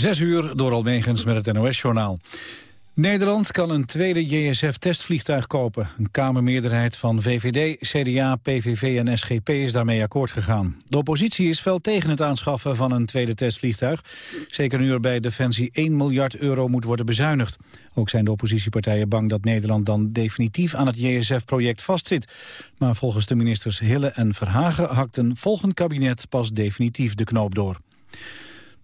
Zes uur door Almegens met het NOS-journaal. Nederland kan een tweede JSF-testvliegtuig kopen. Een kamermeerderheid van VVD, CDA, PVV en SGP is daarmee akkoord gegaan. De oppositie is fel tegen het aanschaffen van een tweede testvliegtuig. Zeker nu er bij Defensie 1 miljard euro moet worden bezuinigd. Ook zijn de oppositiepartijen bang dat Nederland dan definitief aan het JSF-project vastzit. Maar volgens de ministers Hille en Verhagen hakt een volgend kabinet pas definitief de knoop door.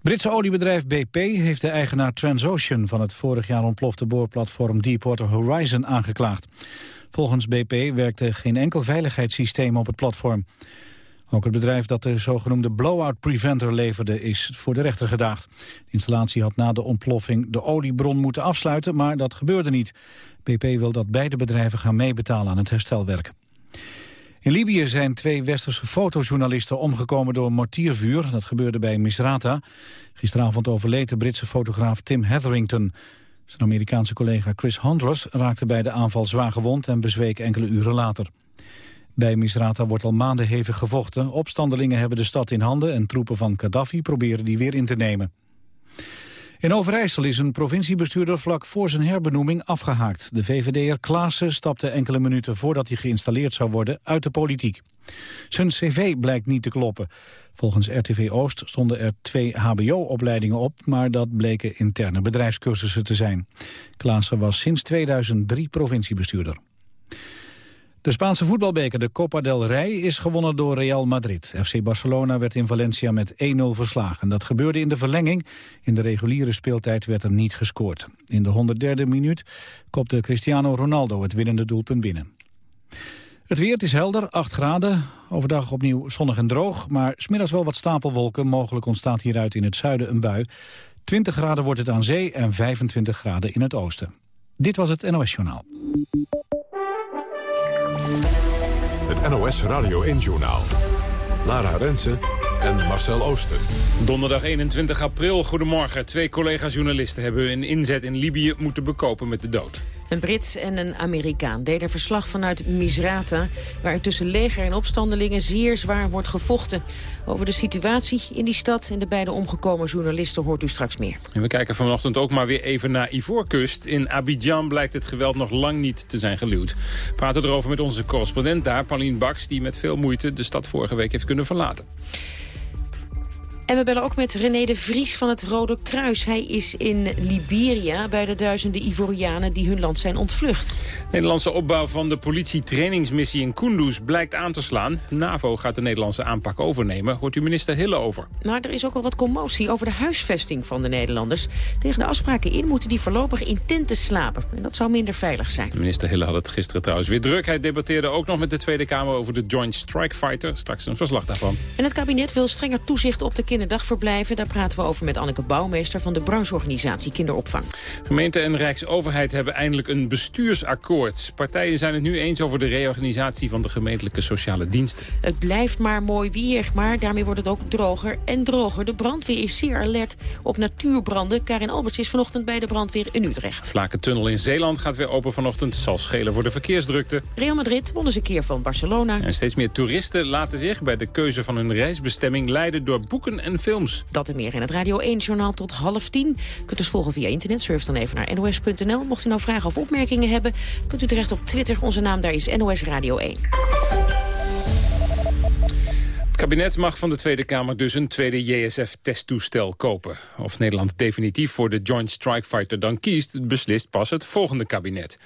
Britse oliebedrijf BP heeft de eigenaar Transocean van het vorig jaar ontplofte boorplatform Deepwater Horizon aangeklaagd. Volgens BP werkte geen enkel veiligheidssysteem op het platform. Ook het bedrijf dat de zogenoemde blowout preventer leverde is voor de rechter gedaagd. De installatie had na de ontploffing de oliebron moeten afsluiten, maar dat gebeurde niet. BP wil dat beide bedrijven gaan meebetalen aan het herstelwerk. In Libië zijn twee westerse fotojournalisten omgekomen door mortiervuur. Dat gebeurde bij Misrata. Gisteravond overleed de Britse fotograaf Tim Hetherington. Zijn Amerikaanse collega Chris Hondros raakte bij de aanval zwaar gewond... en bezweek enkele uren later. Bij Misrata wordt al maanden hevig gevochten. Opstandelingen hebben de stad in handen... en troepen van Gaddafi proberen die weer in te nemen. In Overijssel is een provinciebestuurder vlak voor zijn herbenoeming afgehaakt. De VVD'er Klaassen stapte enkele minuten voordat hij geïnstalleerd zou worden uit de politiek. Zijn cv blijkt niet te kloppen. Volgens RTV Oost stonden er twee hbo-opleidingen op... maar dat bleken interne bedrijfscursussen te zijn. Klaassen was sinds 2003 provinciebestuurder. De Spaanse voetbalbeker, de Copa del Rey, is gewonnen door Real Madrid. FC Barcelona werd in Valencia met 1-0 verslagen. Dat gebeurde in de verlenging. In de reguliere speeltijd werd er niet gescoord. In de 103e minuut kopte Cristiano Ronaldo het winnende doelpunt binnen. Het weer is helder, 8 graden. Overdag opnieuw zonnig en droog, maar smiddags wel wat stapelwolken. Mogelijk ontstaat hieruit in het zuiden een bui. 20 graden wordt het aan zee en 25 graden in het oosten. Dit was het NOS Journaal. NOS Radio 1-journaal. Lara Rensen en Marcel Ooster. Donderdag 21 april, goedemorgen. Twee collega-journalisten hebben hun inzet in Libië moeten bekopen met de dood. Een Brits en een Amerikaan deden verslag vanuit Misrata... waar tussen leger en opstandelingen zeer zwaar wordt gevochten. Over de situatie in die stad en de beide omgekomen journalisten hoort u straks meer. En we kijken vanochtend ook maar weer even naar Ivoorkust. In Abidjan blijkt het geweld nog lang niet te zijn geluwd. We praten erover met onze correspondent daar, Pauline Baks... die met veel moeite de stad vorige week heeft kunnen verlaten. En we bellen ook met René de Vries van het Rode Kruis. Hij is in Liberia bij de duizenden Ivorianen die hun land zijn ontvlucht. De Nederlandse opbouw van de politietrainingsmissie in Kunduz blijkt aan te slaan. NAVO gaat de Nederlandse aanpak overnemen. Hoort u minister Hille over. Maar er is ook al wat commotie over de huisvesting van de Nederlanders. Tegen de afspraken in moeten die voorlopig in tenten slapen. En dat zou minder veilig zijn. Minister Hille had het gisteren trouwens weer druk. Hij debatteerde ook nog met de Tweede Kamer over de Joint Strike Fighter. Straks een verslag daarvan. En het kabinet wil strenger toezicht op de kinderdagverblijven. Daar praten we over met Anneke Bouwmeester van de brancheorganisatie Kinderopvang. Gemeente en Rijksoverheid hebben eindelijk een bestuursakkoord. Partijen zijn het nu eens over de reorganisatie van de gemeentelijke sociale diensten. Het blijft maar mooi weer, maar daarmee wordt het ook droger en droger. De brandweer is zeer alert op natuurbranden. Karin Alberts is vanochtend bij de brandweer in Utrecht. Vlakentunnel in Zeeland gaat weer open vanochtend. Zal schelen voor de verkeersdrukte. Real Madrid won eens een keer van Barcelona. En steeds meer toeristen laten zich bij de keuze van hun reisbestemming leiden door boeken en films. Dat en meer in het Radio 1-journaal tot half tien. U kunt dus volgen via internet. Surf dan even naar nos.nl. Mocht u nou vragen of opmerkingen hebben, kunt u terecht op Twitter. Onze naam daar is NOS Radio 1. Het kabinet mag van de Tweede Kamer dus een tweede JSF-testtoestel kopen. Of Nederland definitief voor de Joint Strike Fighter dan kiest... beslist pas het volgende kabinet.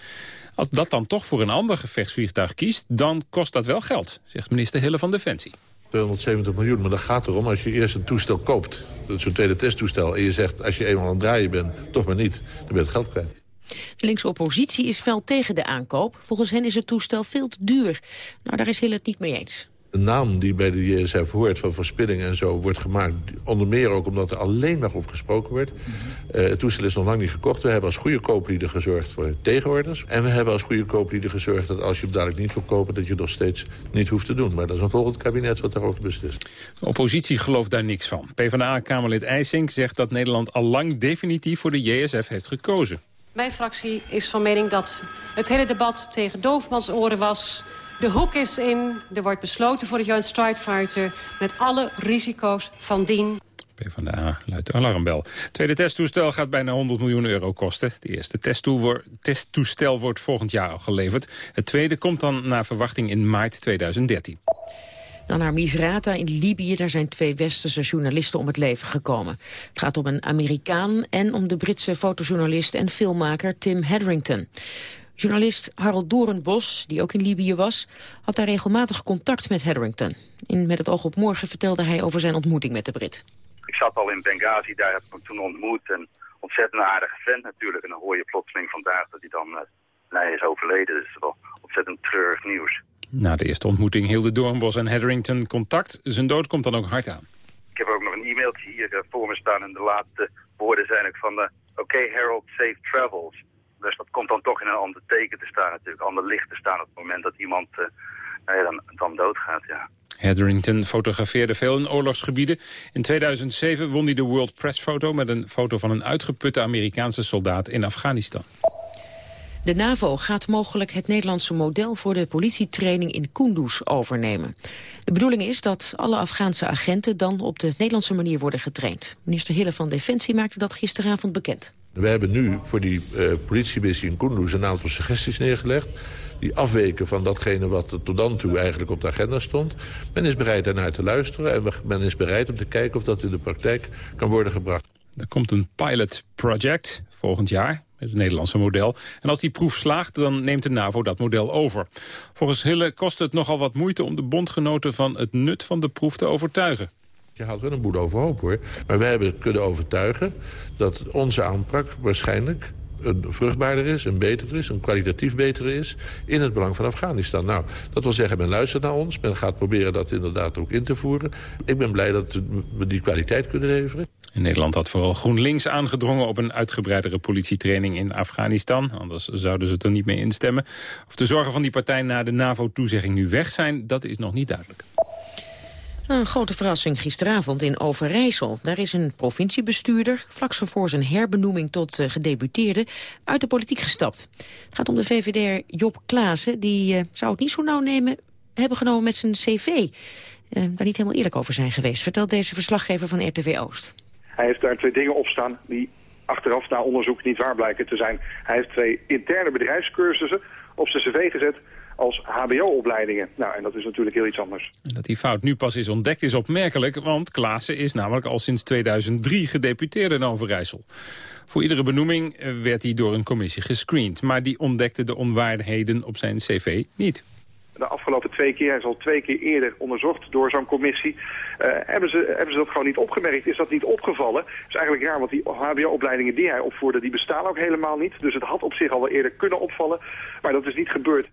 Als dat dan toch voor een ander gevechtsvliegtuig kiest... dan kost dat wel geld, zegt minister Hille van Defensie. 270 miljoen, maar dat gaat erom als je eerst een toestel koopt. Zo'n tweede testtoestel. En je zegt, als je eenmaal aan het draaien bent, toch maar niet. Dan ben je het geld kwijt. De linkse oppositie is fel tegen de aankoop. Volgens hen is het toestel veel te duur. Nou, daar is Hille het niet mee eens. De naam die bij de JSF hoort van verspilling en zo wordt gemaakt... onder meer ook omdat er alleen maar over gesproken wordt. Eh, het toestel is nog lang niet gekocht. We hebben als goede kooplieden gezorgd voor tegenorders. En we hebben als goede kooplieden gezorgd dat als je hem dadelijk niet wil kopen... dat je nog steeds niet hoeft te doen. Maar dat is een volgend kabinet wat daarover beslist. De oppositie gelooft daar niks van. PvdA-kamerlid IJsink zegt dat Nederland al lang definitief voor de JSF heeft gekozen. Mijn fractie is van mening dat het hele debat tegen doofmans oren was... De hoek is in, er wordt besloten voor de Joint Strike Fighter... met alle risico's van dien. PvdA luidt de alarmbel. Het tweede testtoestel gaat bijna 100 miljoen euro kosten. Het eerste testtoestel wordt volgend jaar al geleverd. Het tweede komt dan naar verwachting in maart 2013. Dan naar Misrata in Libië. Daar zijn twee westerse journalisten om het leven gekomen. Het gaat om een Amerikaan en om de Britse fotojournalist en filmmaker Tim Hedrington. Journalist Harold Doornbos, die ook in Libië was, had daar regelmatig contact met Hedrington. In Met het oog op morgen vertelde hij over zijn ontmoeting met de Brit. Ik zat al in Benghazi, daar heb ik hem toen ontmoet. En ontzettend aardige vent natuurlijk. En dan hoor je plotseling vandaag dat hij dan uh, nee, is overleden. Dus wel ontzettend treurig nieuws. Na de eerste ontmoeting hielden Doornbos en Hedrington contact. Zijn dood komt dan ook hard aan. Ik heb ook nog een e-mailtje hier uh, voor me staan. En de laatste woorden zijn ook van... Uh, Oké okay, Harold, safe travels. Komt dan toch in een ander teken te staan natuurlijk. Ander licht te staan op het moment dat iemand uh, nou dan, dan doodgaat, ja. Hetherington fotografeerde veel in oorlogsgebieden. In 2007 won hij de World Press Photo met een foto van een uitgeputte Amerikaanse soldaat in Afghanistan. De NAVO gaat mogelijk het Nederlandse model voor de politietraining in Kunduz overnemen. De bedoeling is dat alle Afghaanse agenten dan op de Nederlandse manier worden getraind. Minister Hille van Defensie maakte dat gisteravond bekend. We hebben nu voor die uh, politiemissie in Kunduz een aantal suggesties neergelegd die afweken van datgene wat tot dan toe eigenlijk op de agenda stond. Men is bereid daarnaar te luisteren en men is bereid om te kijken of dat in de praktijk kan worden gebracht. Er komt een pilot project volgend jaar het Nederlandse model. En als die proef slaagt, dan neemt de NAVO dat model over. Volgens Hille kost het nogal wat moeite om de bondgenoten van het nut van de proef te overtuigen. Je haalt wel een boel overhoop hoor. Maar wij hebben kunnen overtuigen dat onze aanpak waarschijnlijk een vruchtbaarder is, een beter is, een kwalitatief beter is... in het belang van Afghanistan. Nou, dat wil zeggen, men luistert naar ons. Men gaat proberen dat inderdaad ook in te voeren. Ik ben blij dat we die kwaliteit kunnen leveren. In Nederland had vooral GroenLinks aangedrongen op een uitgebreidere politietraining in Afghanistan. Anders zouden ze het er niet mee instemmen. Of de zorgen van die partij na de NAVO-toezegging nu weg zijn, dat is nog niet duidelijk. Een grote verrassing gisteravond in Overijssel. Daar is een provinciebestuurder, vlak zo voor zijn herbenoeming tot uh, gedeputeerde, uit de politiek gestapt. Het gaat om de VVD'er Job Klaassen, die uh, zou het niet zo nauw nemen, hebben genomen met zijn cv. Uh, daar niet helemaal eerlijk over zijn geweest, vertelt deze verslaggever van RTV Oost. Hij heeft daar twee dingen op staan die achteraf na onderzoek niet waar blijken te zijn. Hij heeft twee interne bedrijfscursussen op zijn cv gezet als hbo-opleidingen. Nou, en dat is natuurlijk heel iets anders. Dat die fout nu pas is ontdekt is opmerkelijk... want Klaassen is namelijk al sinds 2003 gedeputeerde in Overijssel. Voor iedere benoeming eh, werd hij door een commissie gescreend... maar die ontdekte de onwaardigheden op zijn cv niet de afgelopen twee keer, hij is al twee keer eerder onderzocht door zo'n commissie, uh, hebben, ze, hebben ze dat gewoon niet opgemerkt. Is dat niet opgevallen? Dat is eigenlijk raar, want die hbo-opleidingen die hij opvoerde, die bestaan ook helemaal niet. Dus het had op zich al wel eerder kunnen opvallen, maar dat is niet gebeurd.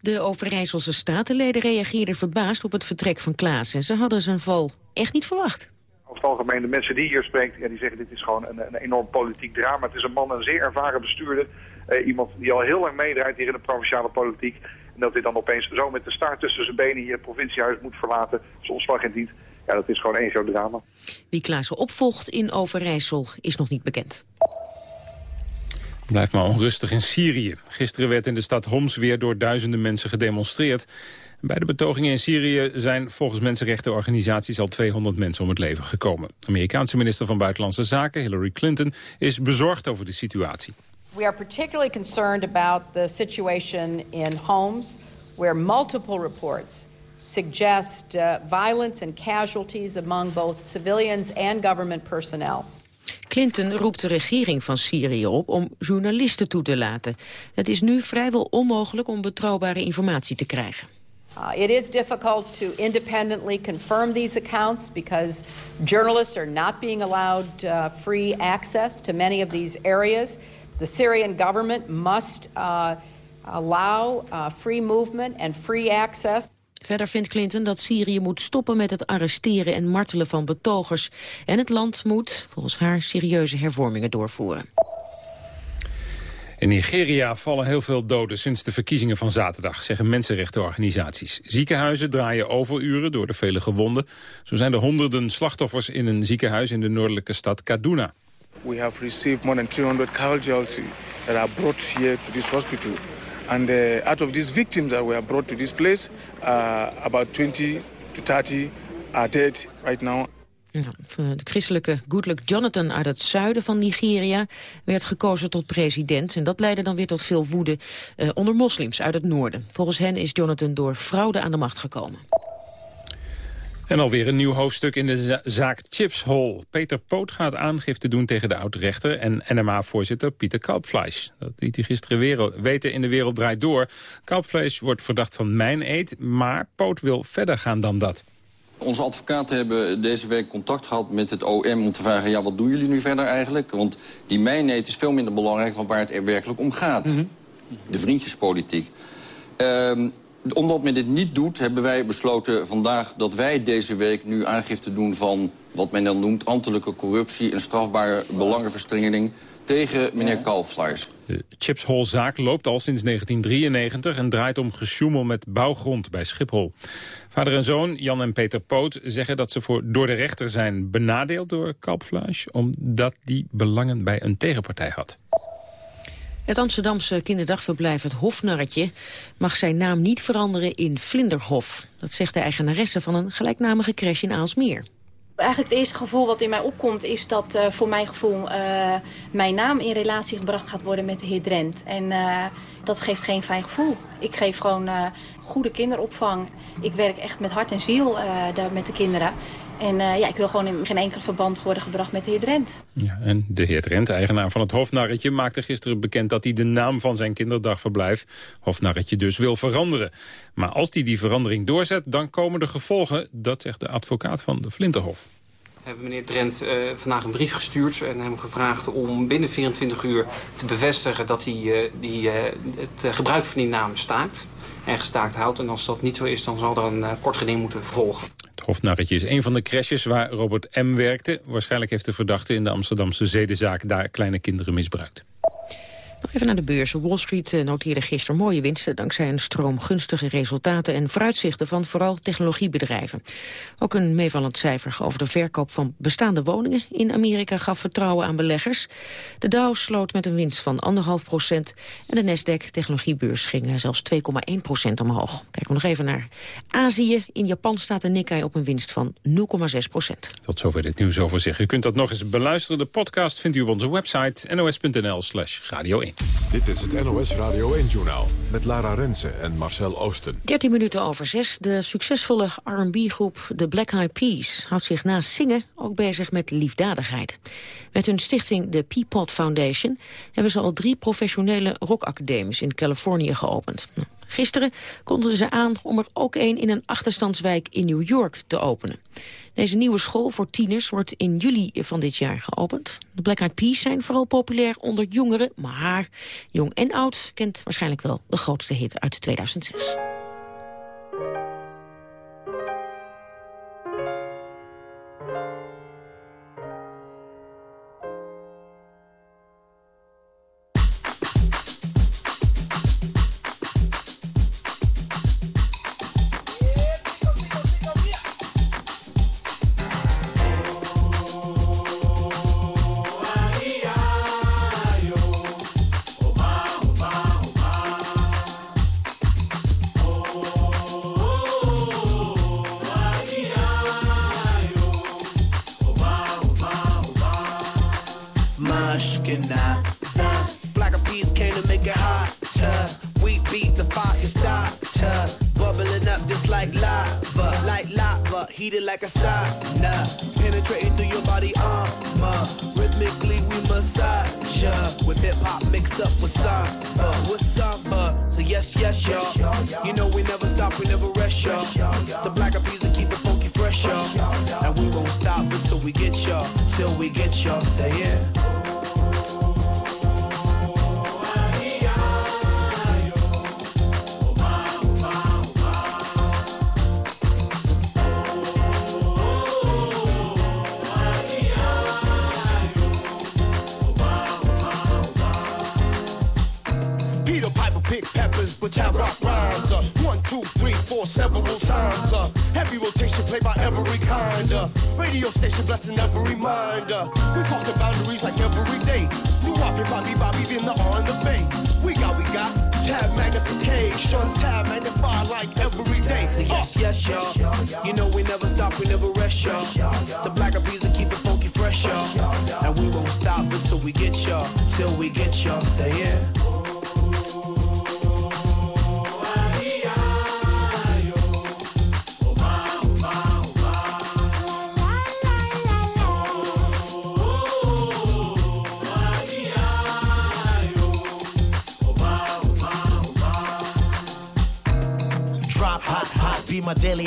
De Overijsselse statenleden reageerden verbaasd op het vertrek van Klaas. En ze hadden zijn val echt niet verwacht. Over het algemeen, de mensen die hier spreekt, ja, die zeggen dit is gewoon een, een enorm politiek drama. Het is een man, een zeer ervaren bestuurder. Uh, iemand die al heel lang meedraait hier in de provinciale politiek. En dat hij dan opeens zo met de staart tussen zijn benen hier het provinciehuis moet verlaten, zonder slag en dienst. Ja, dat is gewoon één groot drama. Wie Klaassen opvolgt in Overijssel is nog niet bekend. Blijft maar onrustig in Syrië. Gisteren werd in de stad Homs weer door duizenden mensen gedemonstreerd. Bij de betogingen in Syrië zijn volgens mensenrechtenorganisaties al 200 mensen om het leven gekomen. Amerikaanse minister van Buitenlandse Zaken, Hillary Clinton, is bezorgd over de situatie. We are particularly concerned about the situation in Homs, where multiple reports suggest uh, violence and casualties among both civilians and government personnel. Clinton roept de regering van Syrië op om journalisten toe te laten. Het is nu vrijwel onmogelijk om betrouwbare informatie te krijgen. Uh, it is difficult to independently confirm these accounts because journalists are not being allowed uh, free access to many of these areas. The Syrian government must uh, allow uh, free movement and free access. Verder vindt Clinton dat Syrië moet stoppen met het arresteren en martelen van betogers. En het land moet, volgens haar, serieuze hervormingen doorvoeren. In Nigeria vallen heel veel doden sinds de verkiezingen van zaterdag, zeggen mensenrechtenorganisaties. Ziekenhuizen draaien overuren door de vele gewonden. Zo zijn er honderden slachtoffers in een ziekenhuis in de noordelijke stad Kaduna. We have received more than 300 casualties that are brought here to this hospital. And uh, out of these victims that were brought to this place, uh, about 20 to 30 are dead right now. de christelijke Goodluck Jonathan uit het zuiden van Nigeria werd gekozen tot president. En dat leidde dan weer tot veel woede eh, onder moslims uit het noorden. Volgens hen is Jonathan door fraude aan de macht gekomen. En alweer een nieuw hoofdstuk in de zaak Chips Hall. Peter Poot gaat aangifte doen tegen de oud-rechter en NMA-voorzitter Pieter Kalpfleisch. Dat liet hij gisteren wereld, weten in de wereld draait door. Kalpfleisch wordt verdacht van mijn eet, maar Poot wil verder gaan dan dat. Onze advocaten hebben deze week contact gehad met het OM om te vragen... ja, wat doen jullie nu verder eigenlijk? Want die mijneet is veel minder belangrijk dan waar het er werkelijk om gaat. Mhm. De vriendjespolitiek. Um, omdat men dit niet doet, hebben wij besloten vandaag... dat wij deze week nu aangifte doen van wat men dan noemt... ambtelijke corruptie en strafbare belangenverstrengeling tegen meneer Kalflaars. De Chips zaak loopt al sinds 1993 en draait om gesjoemel met bouwgrond bij Schiphol. Vader en zoon, Jan en Peter Poot, zeggen dat ze voor, door de rechter zijn benadeeld door Kalflaars... omdat die belangen bij een tegenpartij had. Het Amsterdamse kinderdagverblijf Het Hofnarretje mag zijn naam niet veranderen in Vlinderhof. Dat zegt de eigenaresse van een gelijknamige crash in Aalsmeer. Eigenlijk het eerste gevoel wat in mij opkomt is dat uh, voor mijn gevoel uh, mijn naam in relatie gebracht gaat worden met de heer Drent. En uh, dat geeft geen fijn gevoel. Ik geef gewoon goede kinderopvang. Ik werk echt met hart en ziel daar met de kinderen. En uh, ja, ik wil gewoon in geen enkel verband worden gebracht met de heer Drent. Ja, en de heer Drent, eigenaar van het Hofnarretje... maakte gisteren bekend dat hij de naam van zijn kinderdagverblijf... Hofnarretje dus wil veranderen. Maar als hij die verandering doorzet, dan komen de gevolgen... dat zegt de advocaat van de Flinterhof hebben meneer Drent uh, vandaag een brief gestuurd en hem gevraagd om binnen 24 uur te bevestigen dat hij uh, die, uh, het gebruik van die naam staakt en gestaakt houdt. En als dat niet zo is, dan zal er een kort geding moeten volgen. Het Hofnarretje is een van de crashes waar Robert M. werkte. Waarschijnlijk heeft de verdachte in de Amsterdamse zedenzaak daar kleine kinderen misbruikt. Even naar de beurs. Wall Street eh, noteerde gisteren mooie winsten... dankzij een stroom gunstige resultaten en vooruitzichten van vooral technologiebedrijven. Ook een meevallend cijfer over de verkoop van bestaande woningen in Amerika gaf vertrouwen aan beleggers. De Dow sloot met een winst van 1,5 procent en de Nasdaq technologiebeurs ging zelfs 2,1 procent omhoog. Kijken we nog even naar Azië. In Japan staat de Nikkei op een winst van 0,6 procent. Tot zover dit nieuws over zich. U kunt dat nog eens beluisteren. De podcast vindt u op onze website nos.nl slash radio 1. Dit is het NOS Radio 1-journaal met Lara Rensen en Marcel Oosten. 13 minuten over 6. De succesvolle R&B-groep The Black Eyed Peas houdt zich naast zingen ook bezig met liefdadigheid. Met hun stichting de Peapod Foundation hebben ze al drie professionele rockacademies in Californië geopend. Nou, gisteren konden ze aan om er ook één in een achterstandswijk in New York te openen. Deze nieuwe school voor tieners wordt in juli van dit jaar geopend. De Black Eyed Peas zijn vooral populair onder jongeren, maar jong en oud kent waarschijnlijk wel de grootste hit uit 2006. Till we get y'all, till we get y'all. Say yeah. my daily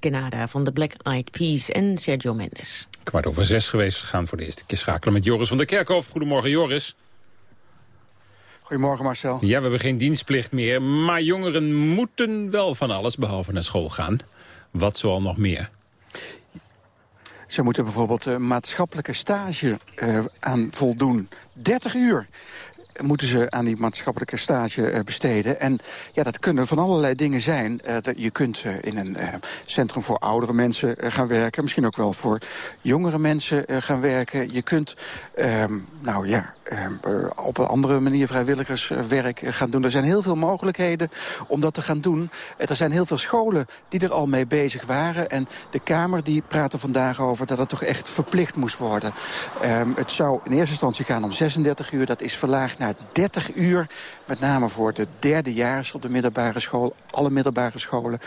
Maskenada van de Black Eyed Peas en Sergio Mendes. Kwart over zes geweest. We gaan voor de eerste keer schakelen met Joris van der Kerkhof. Goedemorgen Joris. Goedemorgen Marcel. Ja, we hebben geen dienstplicht meer, maar jongeren moeten wel van alles behalve naar school gaan. Wat zoal nog meer? Ze moeten bijvoorbeeld uh, maatschappelijke stage uh, aan voldoen. 30 uur moeten ze aan die maatschappelijke stage uh, besteden. En ja, dat kunnen van allerlei dingen zijn. Uh, dat je kunt uh, in een centrum voor oudere mensen gaan werken. Misschien ook wel voor jongere mensen gaan werken. Je kunt, ehm, nou ja, op een andere manier vrijwilligerswerk gaan doen. Er zijn heel veel mogelijkheden om dat te gaan doen. er zijn heel veel scholen die er al mee bezig waren. En de Kamer die praat er vandaag over dat het toch echt verplicht moest worden. Um, het zou in eerste instantie gaan om 36 uur. Dat is verlaagd naar 30 uur. Met name voor de derdejaars op de middelbare school. Alle middelbare scholen.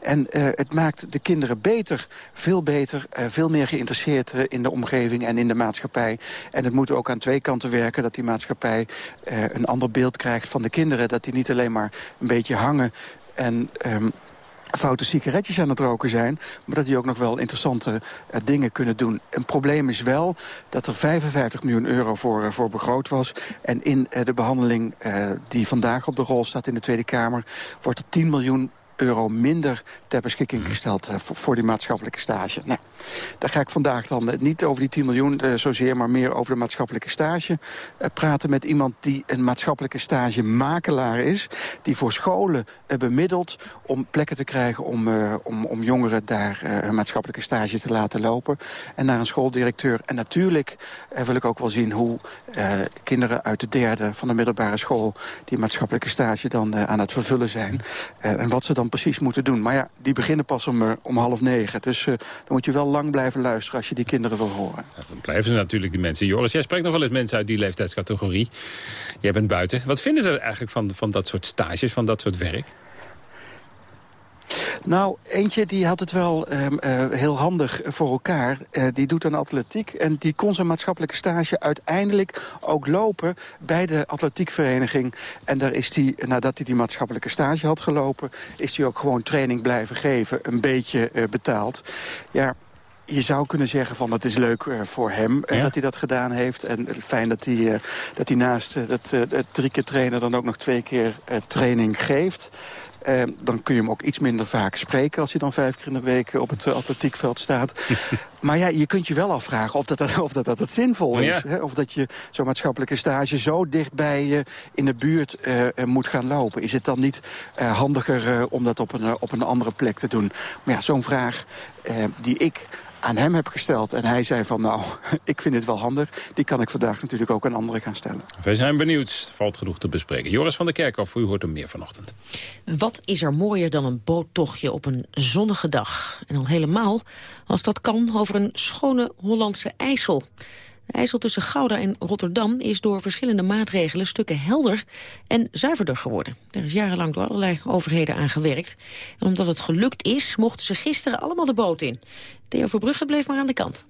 En het maakt de kinderen beter. Veel beter. Veel meer geïnteresseerd in de omgeving en in de maatschappij. En het moet ook aan twee kanten werken. Dat die maatschappij een ander beeld krijgt van de kinderen. Dat die niet alleen maar een beetje hangen en um, foute sigaretjes aan het roken zijn... maar dat die ook nog wel interessante uh, dingen kunnen doen. Een probleem is wel dat er 55 miljoen euro voor, uh, voor begroot was... en in de behandeling die vandaag op de rol staat in de Tweede Kamer... wordt er 10 miljoen euro minder ter beschikking gesteld voor, voor die maatschappelijke stage. Nou, daar ga ik vandaag dan niet over die 10 miljoen uh, zozeer... maar meer over de maatschappelijke stage uh, praten met iemand... die een maatschappelijke stage makelaar is. Die voor scholen bemiddelt om plekken te krijgen... om, om, om jongeren daar een maatschappelijke stage te laten lopen. En naar een schooldirecteur. En natuurlijk wil ik ook wel zien hoe kinderen uit de derde van de middelbare school... die maatschappelijke stage dan aan het vervullen zijn. en wat ze dan precies moeten doen. Maar ja, die beginnen pas om, om half negen. Dus dan moet je wel lang blijven luisteren als je die kinderen wil horen. Ja, dan blijven ze natuurlijk die mensen. Joris, jij spreekt nog wel eens mensen uit die leeftijdscategorie. Jij bent buiten. Wat vinden ze eigenlijk van, van dat soort stages, van dat soort werk? Nou, eentje die had het wel um, uh, heel handig voor elkaar. Uh, die doet een atletiek en die kon zijn maatschappelijke stage uiteindelijk ook lopen bij de atletiekvereniging. En daar is hij, nadat hij die maatschappelijke stage had gelopen, is hij ook gewoon training blijven geven, een beetje uh, betaald. Ja, je zou kunnen zeggen van dat is leuk uh, voor hem uh, ja. dat hij dat gedaan heeft. En fijn dat hij, uh, dat hij naast het drie keer trainen dan ook nog twee keer training geeft. Uh, dan kun je hem ook iets minder vaak spreken... als hij dan vijf keer in de week op het atletiekveld staat. maar ja, je kunt je wel afvragen of dat, of dat, dat het zinvol is. Ja. Hè? Of dat je zo'n maatschappelijke stage zo dichtbij je in de buurt uh, moet gaan lopen. Is het dan niet handiger om dat op een, op een andere plek te doen? Maar ja, zo'n vraag die ik aan hem heb gesteld. En hij zei van nou, ik vind het wel handig. Die kan ik vandaag natuurlijk ook aan anderen gaan stellen. Wij zijn benieuwd. Valt genoeg te bespreken. Joris van der Kerkhoff, u hoort hem meer vanochtend. Wat is er mooier dan een boottochtje op een zonnige dag? En al helemaal als dat kan over een schone Hollandse IJssel. De IJssel tussen Gouda en Rotterdam is door verschillende maatregelen stukken helder en zuiverder geworden. Er is jarenlang door allerlei overheden aan gewerkt. En omdat het gelukt is, mochten ze gisteren allemaal de boot in. Theo Verbrugge bleef maar aan de kant.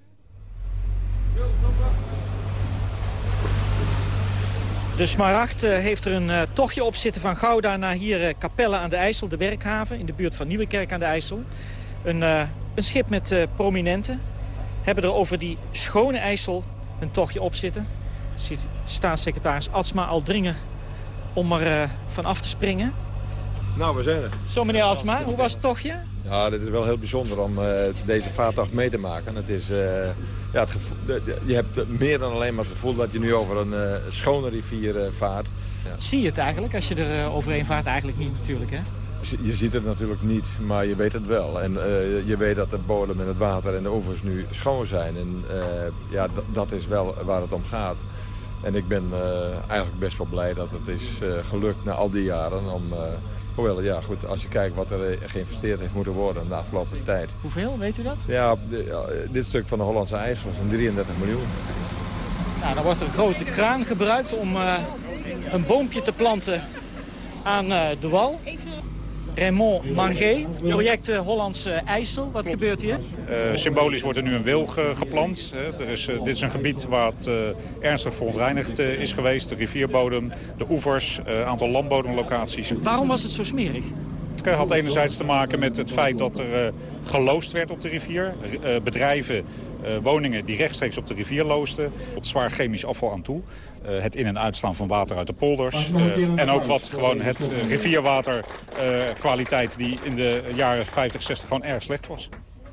De Smaragd eh, heeft er een uh, tochtje op zitten van Gouda naar hier uh, Capelle aan de IJssel, de werkhaven in de buurt van Nieuwekerk aan de IJssel. Een, een schip met prominenten. hebben er over die schone IJssel een tochtje op zitten. Ziet staatssecretaris Atsma al dringen om er uh, van af te springen. Nou, we zijn er. Zo, meneer Atsma, hoe was het tochtje? Ja, dit is wel heel bijzonder om uh, deze vaartocht mee te maken. Het is, uh, ja, het gevoel, je hebt meer dan alleen maar het gevoel dat je nu over een uh, schone rivier vaart. Ja. Zie je het eigenlijk als je er overheen vaart? Eigenlijk niet natuurlijk, hè? Je ziet het natuurlijk niet, maar je weet het wel. En je weet dat de bodem en het water en de oevers nu schoon zijn. En ja, dat is wel waar het om gaat. En ik ben eigenlijk best wel blij dat het is gelukt na al die jaren om Hoewel, ja, goed, als je kijkt wat er eh, geïnvesteerd heeft moeten worden de afgelopen tijd. Hoeveel, weet u dat? Ja, dit stuk van de Hollandse IJssel is een 33 miljoen. Nou, dan wordt er een grote kraan gebruikt om een boompje te planten aan de wal. Raymond Mangé, project Hollandse IJssel. Wat gebeurt hier? Uh, symbolisch wordt er nu een wilg geplant. Er is, uh, dit is een gebied waar het uh, ernstig verontreinigd is geweest. De rivierbodem, de oevers, een aantal landbodemlocaties. Waarom was het zo smerig? Het had enerzijds te maken met het feit dat er geloosd werd op de rivier. bedrijven, woningen die rechtstreeks op de rivier loosten. Tot zwaar chemisch afval aan toe. Uh, het in- en uitslaan van water uit de polders. Uh, en ook wat gewoon het rivierwaterkwaliteit die in de jaren 50, 60 gewoon erg slecht was.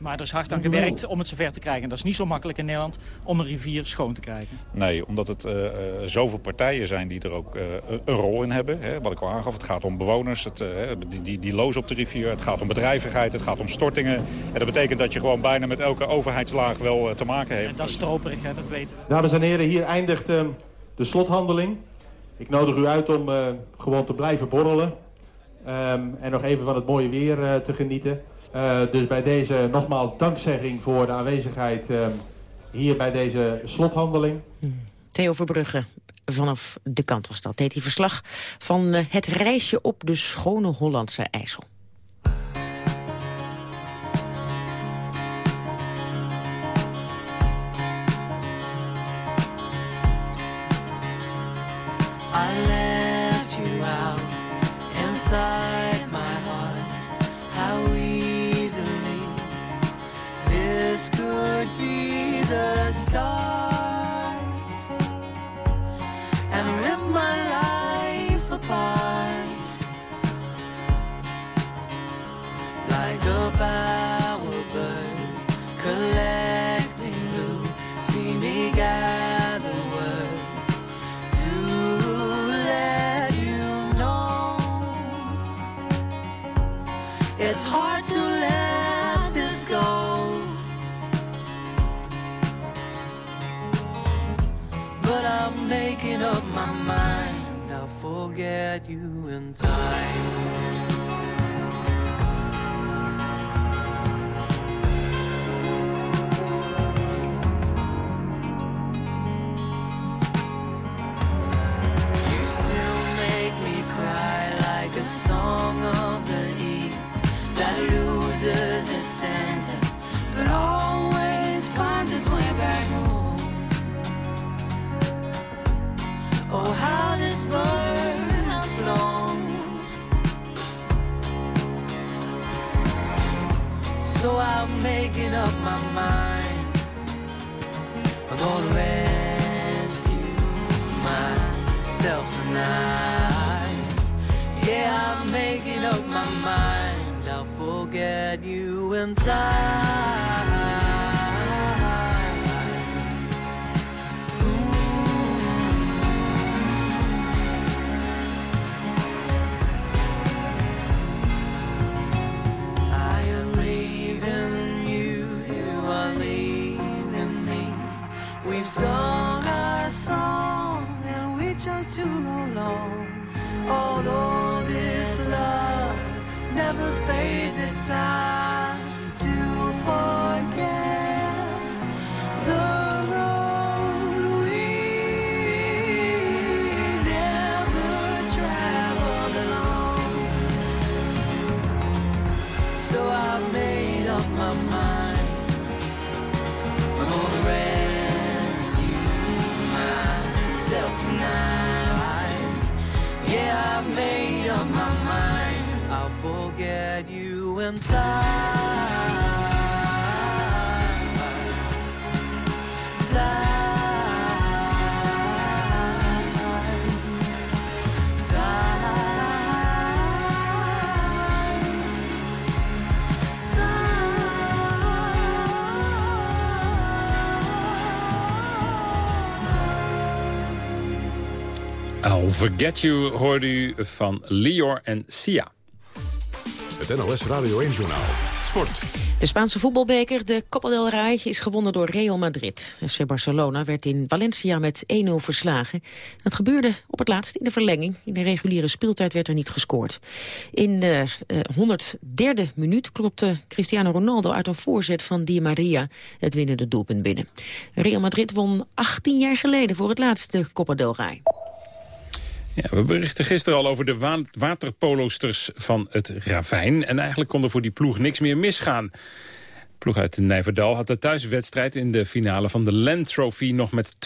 Maar er is hard aan gewerkt om het zover te krijgen. Dat is niet zo makkelijk in Nederland om een rivier schoon te krijgen. Nee, omdat het uh, zoveel partijen zijn die er ook uh, een rol in hebben. Hè, wat ik al aangaf, het gaat om bewoners, het, die, die, die lozen op de rivier. Het gaat om bedrijvigheid, het gaat om stortingen. En dat betekent dat je gewoon bijna met elke overheidslaag wel te maken hebt. En dat is stroperig, hè, dat weten we. Dames en heren, hier eindigt uh, de slothandeling. Ik nodig u uit om uh, gewoon te blijven borrelen. Um, en nog even van het mooie weer uh, te genieten. Uh, dus bij deze nogmaals dankzegging voor de aanwezigheid uh, hier bij deze slothandeling. Theo Verbrugge, vanaf de kant was dat. Deed hij verslag van uh, het reisje op de schone Hollandse IJssel. I left you out inside forget you in time. Up my mind. I'm gonna rescue myself tonight. Yeah, I'm making up my mind. I'll forget you in time. Never fades, it's time in time. Time. Time. Time. I'll Forget You hoorde u van Lior en Sia. NOS Radio 1-journaal. Sport. De Spaanse voetbalbeker, de Copa del Rey, is gewonnen door Real Madrid. FC Barcelona werd in Valencia met 1-0 verslagen. Dat gebeurde op het laatst in de verlenging. In de reguliere speeltijd werd er niet gescoord. In de uh, 103e minuut klopte Cristiano Ronaldo uit een voorzet van Di Maria het winnende doelpunt binnen. Real Madrid won 18 jaar geleden voor het laatste Copa del Rey. Ja, we berichten gisteren al over de wa waterpolosters van het Ravijn. En eigenlijk kon er voor die ploeg niks meer misgaan. De ploeg uit Nijverdal had de thuiswedstrijd in de finale van de Land Trophy nog met 12-5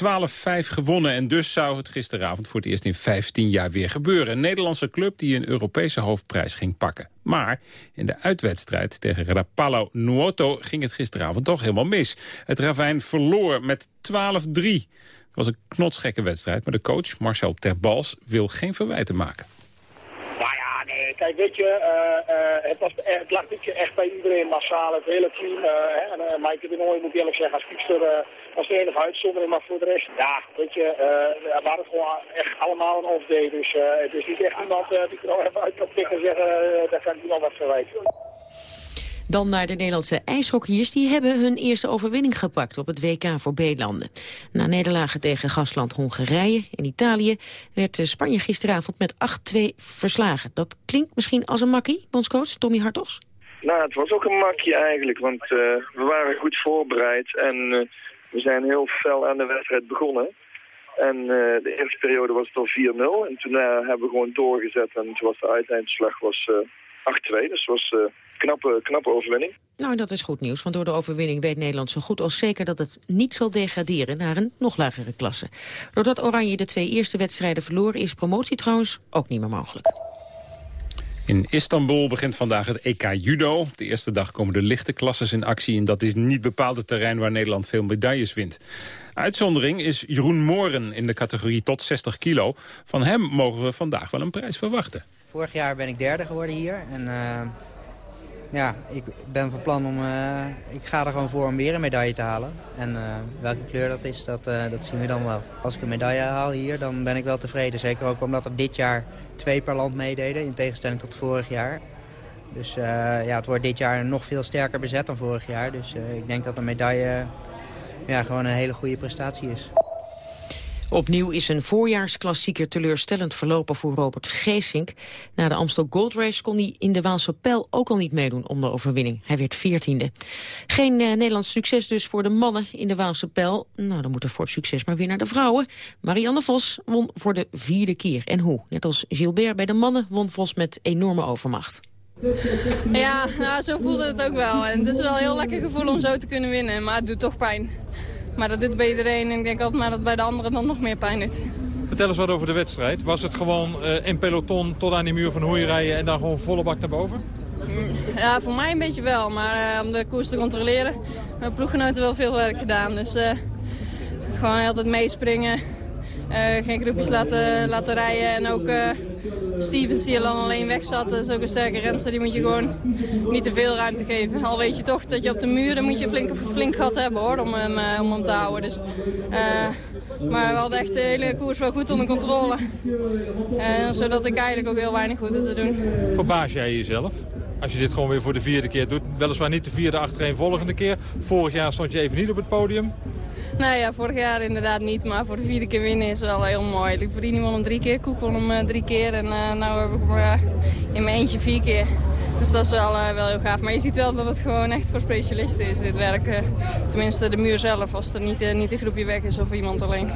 gewonnen. En dus zou het gisteravond voor het eerst in 15 jaar weer gebeuren. Een Nederlandse club die een Europese hoofdprijs ging pakken. Maar in de uitwedstrijd tegen Rapallo Nuoto ging het gisteravond toch helemaal mis. Het Ravijn verloor met 12-3. Het was een knotsgekke wedstrijd, maar de coach Marcel Terbals wil geen verwijten maken. Nou ja, nee, kijk, weet je, uh, uh, het, was, het lag dit echt bij iedereen massaal, het hele team. Uh, en uh, Maaike de Nooy, moet eerlijk zeggen, als fietser was de enige uitzondering. Maar voor de rest, ja, weet je, we waren gewoon echt allemaal een off-day. Dus het is niet echt iemand die er nog even uit kan pikken en zeggen, daar kan niemand wat verwijten. Dan naar de Nederlandse ijshockeyers. Die hebben hun eerste overwinning gepakt op het WK voor B-landen. Na nederlagen tegen gastland Hongarije en Italië... werd Spanje gisteravond met 8-2 verslagen. Dat klinkt misschien als een makkie, bondscoach Tommy Hartos? Nou, het was ook een makkie eigenlijk, want uh, we waren goed voorbereid... en uh, we zijn heel fel aan de wedstrijd begonnen. En de eerste periode was het al 4-0 en toen hebben we gewoon doorgezet... en toen was de uiteindslag was, 8-2, dus was uh, knappe, knappe overwinning. Nou, dat is goed nieuws, want door de overwinning weet Nederland zo goed als zeker dat het niet zal degraderen naar een nog lagere klasse. Doordat Oranje de twee eerste wedstrijden verloor, is promotie trouwens ook niet meer mogelijk. In Istanbul begint vandaag het EK Judo. De eerste dag komen de lichte klasses in actie... en dat is niet bepaald het terrein waar Nederland veel medailles wint. Uitzondering is Jeroen Mooren in de categorie tot 60 kilo. Van hem mogen we vandaag wel een prijs verwachten. Vorig jaar ben ik derde geworden hier. En uh, ja, ik ben van plan om... Uh, ik ga er gewoon voor om weer een medaille te halen. En uh, welke kleur dat is, dat, dat zien we dan wel. Als ik een medaille haal hier, dan ben ik wel tevreden. Zeker ook omdat er dit jaar twee per land meededen, in tegenstelling tot vorig jaar. Dus ja, het wordt dit jaar nog veel sterker bezet dan vorig jaar. Dus ik denk dat een medaille ja, gewoon een hele goede prestatie is. Opnieuw is een voorjaarsklassieker teleurstellend verlopen voor Robert Geesink. Na de Amstel Gold Race kon hij in de Waalse Pijl ook al niet meedoen om de overwinning. Hij werd veertiende. Geen uh, Nederlands succes dus voor de mannen in de Waalse Pijl. Nou, dan moet er voor het succes maar weer naar de vrouwen. Marianne Vos won voor de vierde keer. En hoe? Net als Gilbert bij de mannen won Vos met enorme overmacht. Ja, nou, zo voelde het ook wel. En het is wel een heel lekker gevoel om zo te kunnen winnen, maar het doet toch pijn. Maar dat doet bij iedereen en ik denk altijd maar dat bij de anderen dan nog meer pijn doet. Vertel eens wat over de wedstrijd. Was het gewoon uh, in peloton tot aan die muur van Hoei rijden en dan gewoon volle bak naar boven? Ja, voor mij een beetje wel. Maar uh, om de koers te controleren, hebben ploeggenoten wel veel werk gedaan. Dus uh, gewoon altijd meespringen. Geen groepjes laten, laten rijden. En ook Stevens die dan alleen weg zat, dat is ook een sterke renster. Die moet je gewoon niet te veel ruimte geven. Al weet je toch dat je op de muren moet je flink, flink gat hebben hoor, om hem, uh, om hem te houden. Dus, maar we hadden echt de hele koers wel goed onder controle. Zodat ik eigenlijk ook heel weinig hoefde te doen. Verbaas jij jezelf? Als je dit gewoon weer voor de vierde keer doet. Weliswaar niet de vierde achtereen volgende keer. Vorig jaar stond je even niet op het podium. Nou ja, vorig jaar inderdaad niet. Maar voor de vierde keer winnen is wel heel mooi. Ik verdien hem drie keer. Koek won hem uh, drie keer. En uh, nu heb ik hem uh, in mijn eentje vier keer. Dus dat is wel, wel heel gaaf. Maar je ziet wel dat het gewoon echt voor specialisten is, dit werk. tenminste de muur zelf, als er niet, niet een groepje weg is of iemand alleen.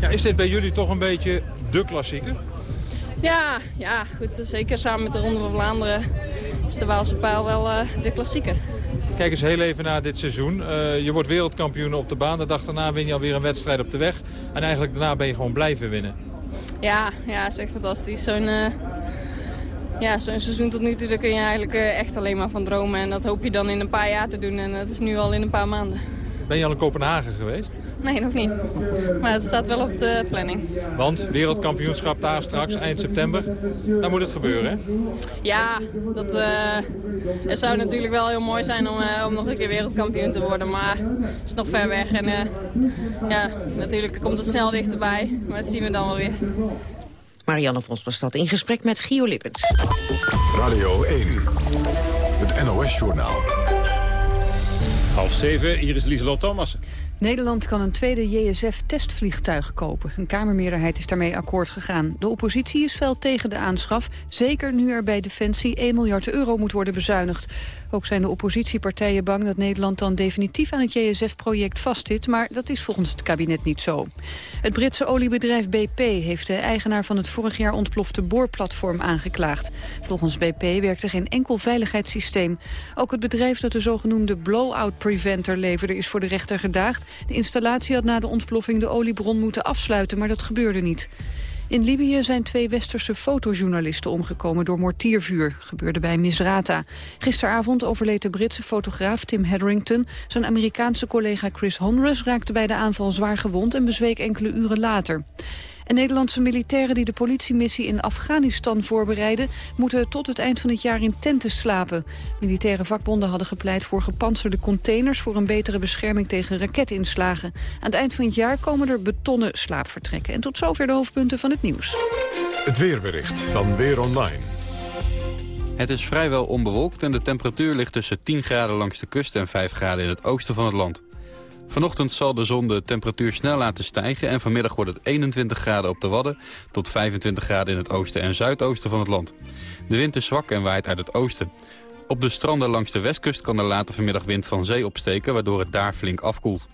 Ja, is dit bij jullie toch een beetje de klassieker? Ja, ja, goed. Zeker samen met de Ronde van Vlaanderen is de Waalse Pijl wel de klassieker. Kijk eens heel even naar dit seizoen. Uh, je wordt wereldkampioen op de baan. De dag daarna win je alweer een wedstrijd op de weg. En eigenlijk daarna ben je gewoon blijven winnen. Ja, ja dat is echt fantastisch. Zo'n uh, ja, zo'n seizoen tot nu toe, daar kun je eigenlijk uh, echt alleen maar van dromen. En dat hoop je dan in een paar jaar te doen. En dat is nu al in een paar maanden. Ben je al in Kopenhagen geweest? Nee, nog niet. Maar het staat wel op de planning. Want wereldkampioenschap daar straks, eind september. Dan moet het gebeuren, hè? Ja, dat uh, het zou natuurlijk wel heel mooi zijn om, uh, om nog een keer wereldkampioen te worden. Maar het is nog ver weg. En uh, ja, natuurlijk komt het snel dichterbij. Maar dat zien we dan wel weer. Marianne Vos was dat in gesprek met Gio Lippens. Radio 1, het NOS-journaal. Half zeven, hier is Lieselot Thomassen. Nederland kan een tweede JSF-testvliegtuig kopen. Een Kamermeerderheid is daarmee akkoord gegaan. De oppositie is fel tegen de aanschaf, zeker nu er bij Defensie 1 miljard euro moet worden bezuinigd. Ook zijn de oppositiepartijen bang dat Nederland dan definitief aan het JSF-project vastzit, maar dat is volgens het kabinet niet zo. Het Britse oliebedrijf BP heeft de eigenaar van het vorig jaar ontplofte boorplatform aangeklaagd. Volgens BP werkte geen enkel veiligheidssysteem. Ook het bedrijf dat de zogenoemde blowout preventer leverde is voor de rechter gedaagd. De installatie had na de ontploffing de oliebron moeten afsluiten, maar dat gebeurde niet. In Libië zijn twee westerse fotojournalisten omgekomen door mortiervuur. Gebeurde bij Misrata. Gisteravond overleed de Britse fotograaf Tim Hetherington. Zijn Amerikaanse collega Chris Honrus raakte bij de aanval zwaar gewond... en bezweek enkele uren later. En Nederlandse militairen die de politiemissie in Afghanistan voorbereiden... moeten tot het eind van het jaar in tenten slapen. Militaire vakbonden hadden gepleit voor gepantserde containers... voor een betere bescherming tegen raketinslagen. Aan het eind van het jaar komen er betonnen slaapvertrekken. En tot zover de hoofdpunten van het nieuws. Het weerbericht van Weer Online. Het is vrijwel onbewolkt en de temperatuur ligt tussen 10 graden langs de kust en 5 graden in het oosten van het land. Vanochtend zal de zon de temperatuur snel laten stijgen... en vanmiddag wordt het 21 graden op de Wadden... tot 25 graden in het oosten en zuidoosten van het land. De wind is zwak en waait uit het oosten. Op de stranden langs de westkust kan er later vanmiddag wind van zee opsteken... waardoor het daar flink afkoelt.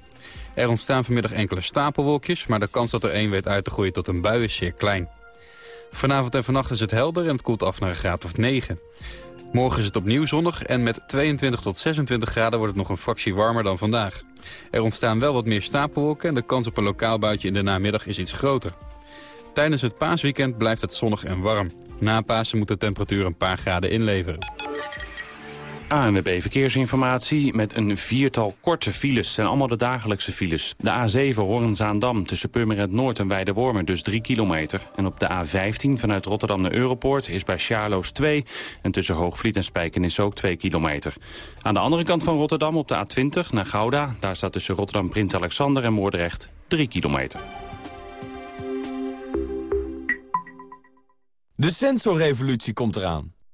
Er ontstaan vanmiddag enkele stapelwolkjes... maar de kans dat er één weet uit te groeien tot een bui is zeer klein. Vanavond en vannacht is het helder en het koelt af naar een graad of 9. Morgen is het opnieuw zonnig en met 22 tot 26 graden wordt het nog een fractie warmer dan vandaag. Er ontstaan wel wat meer stapelwolken en de kans op een lokaal buitje in de namiddag is iets groter. Tijdens het paasweekend blijft het zonnig en warm. Na Pasen moet de temperatuur een paar graden inleveren. ANWB Verkeersinformatie met een viertal korte files. zijn allemaal de dagelijkse files. De A7 Hoorn-Zaandam tussen Purmerend Noord en Weidewormen dus 3 kilometer. En op de A15 vanuit Rotterdam naar Europoort is bij Charloes 2. En tussen Hoogvliet en Spijkenis ook 2 kilometer. Aan de andere kant van Rotterdam op de A20 naar Gouda. Daar staat tussen Rotterdam Prins Alexander en Moordrecht 3 kilometer. De sensorrevolutie komt eraan.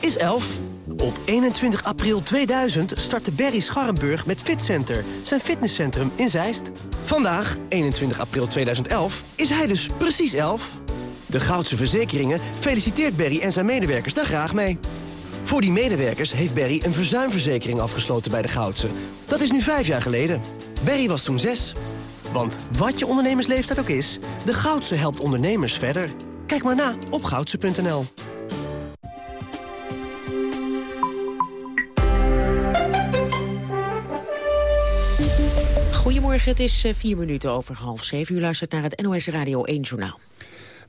Is elf. Op 21 april 2000 startte Barry Scharrenburg met FitCenter, zijn fitnesscentrum in Zeist. Vandaag, 21 april 2011, is hij dus precies 11. De Goudse Verzekeringen feliciteert Barry en zijn medewerkers daar graag mee. Voor die medewerkers heeft Barry een verzuimverzekering afgesloten bij de Goudse. Dat is nu vijf jaar geleden. Barry was toen zes. Want wat je ondernemersleeftijd ook is, de Goudse helpt ondernemers verder. Kijk maar na op goudse.nl. Goedemorgen, het is eh, vier minuten over half zeven. U luistert naar het NOS Radio 1 Journaal.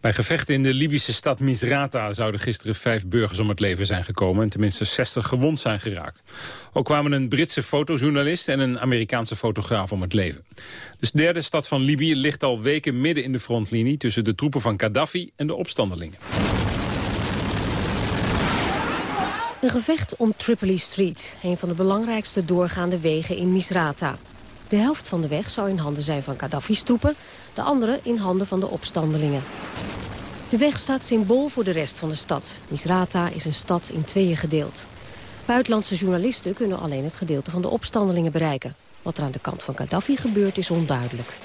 Bij gevechten in de Libische stad Misrata zouden gisteren vijf burgers om het leven zijn gekomen en tenminste 60 gewond zijn geraakt. Ook kwamen een Britse fotojournalist en een Amerikaanse fotograaf om het leven. De derde stad van Libië ligt al weken midden in de frontlinie tussen de troepen van Gaddafi en de opstandelingen. Een gevecht om Tripoli Street, een van de belangrijkste doorgaande wegen in Misrata. De helft van de weg zou in handen zijn van Gaddafi's troepen, de andere in handen van de opstandelingen. De weg staat symbool voor de rest van de stad. Misrata is een stad in tweeën gedeeld. Buitenlandse journalisten kunnen alleen het gedeelte van de opstandelingen bereiken. Wat er aan de kant van Gaddafi gebeurt is onduidelijk.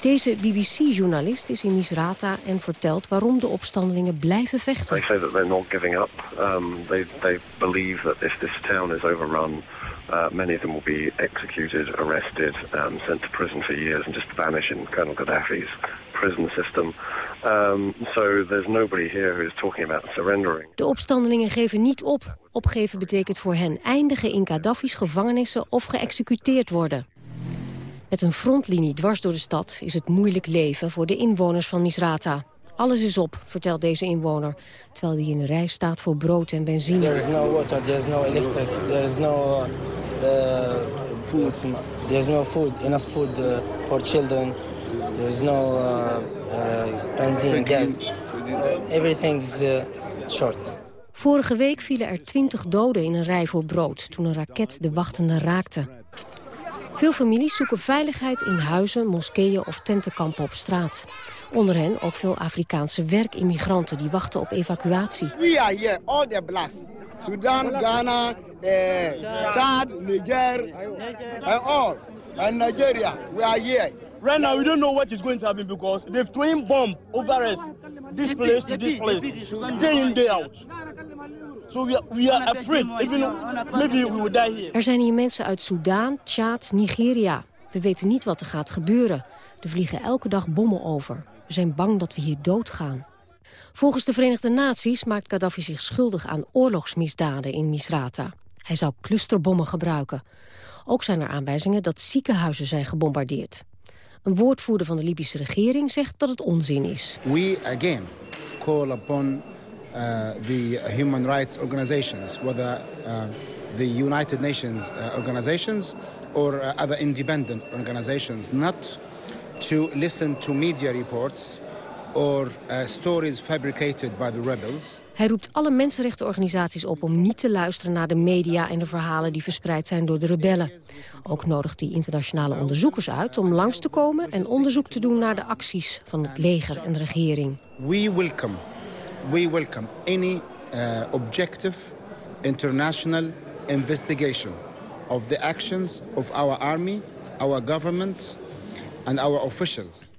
Deze BBC-journalist is in Misrata en vertelt waarom de opstandelingen blijven vechten. They say that they're not giving up. Um, they, they believe that is overrun, uh, many of them will be executed, arrested, um, sent to prison for years and just vanish in Colonel Gaddafi's prison system. Um, so there's nobody here who is talking about surrendering. De opstandelingen geven niet op. Opgeven betekent voor hen eindigen in Gaddafi's gevangenissen of geëxecuteerd worden. Met een frontlinie dwars door de stad is het moeilijk leven voor de inwoners van Misrata. Alles is op, vertelt deze inwoner, terwijl hij in de rij staat voor brood en benzine. There is no water, there is no electric, there is no uh, food. There is no food, enough food uh, for children. There is no uh, uh, benzine, gas. Everything is short. Vorige week vielen er 20 doden in een rij voor brood... toen een raket de wachtenden raakte. Veel families zoeken veiligheid in huizen, moskeeën of tentenkampen op straat. Onder hen ook veel Afrikaanse werkimmigranten die wachten op evacuatie. We are here, all the blacks. Sudan, Ghana, uh, Chad, Niger, and all. And Nigeria, we are here. Right now, we don't know what is going to happen because they've thrown bomb over us, this place to this place, day in, day out. So we are, we are afraid, even maybe we will die here. Er zijn hier mensen uit Soudaan, Tjaad, Nigeria. We weten niet wat er gaat gebeuren. Er vliegen elke dag bommen over. Zijn bang dat we hier doodgaan. Volgens de Verenigde Naties maakt Gaddafi zich schuldig aan oorlogsmisdaden in Misrata. Hij zou clusterbommen gebruiken. Ook zijn er aanwijzingen dat ziekenhuizen zijn gebombardeerd. Een woordvoerder van de Libische regering zegt dat het onzin is. We again call upon uh, the human rights organizations, whether uh, the United Nations uh, organizations or other independent organizations, not to listen to media reports or uh, stories fabricated by the rebels. Hij roept alle mensenrechtenorganisaties op om niet te luisteren naar de media en de verhalen die verspreid zijn door de rebellen. Ook nodigt hij internationale onderzoekers uit om langs te komen en onderzoek te doen naar de acties van het leger en de regering. We welcome, we welcome any uh, objective international investigation of the actions of our army, our government and our officials.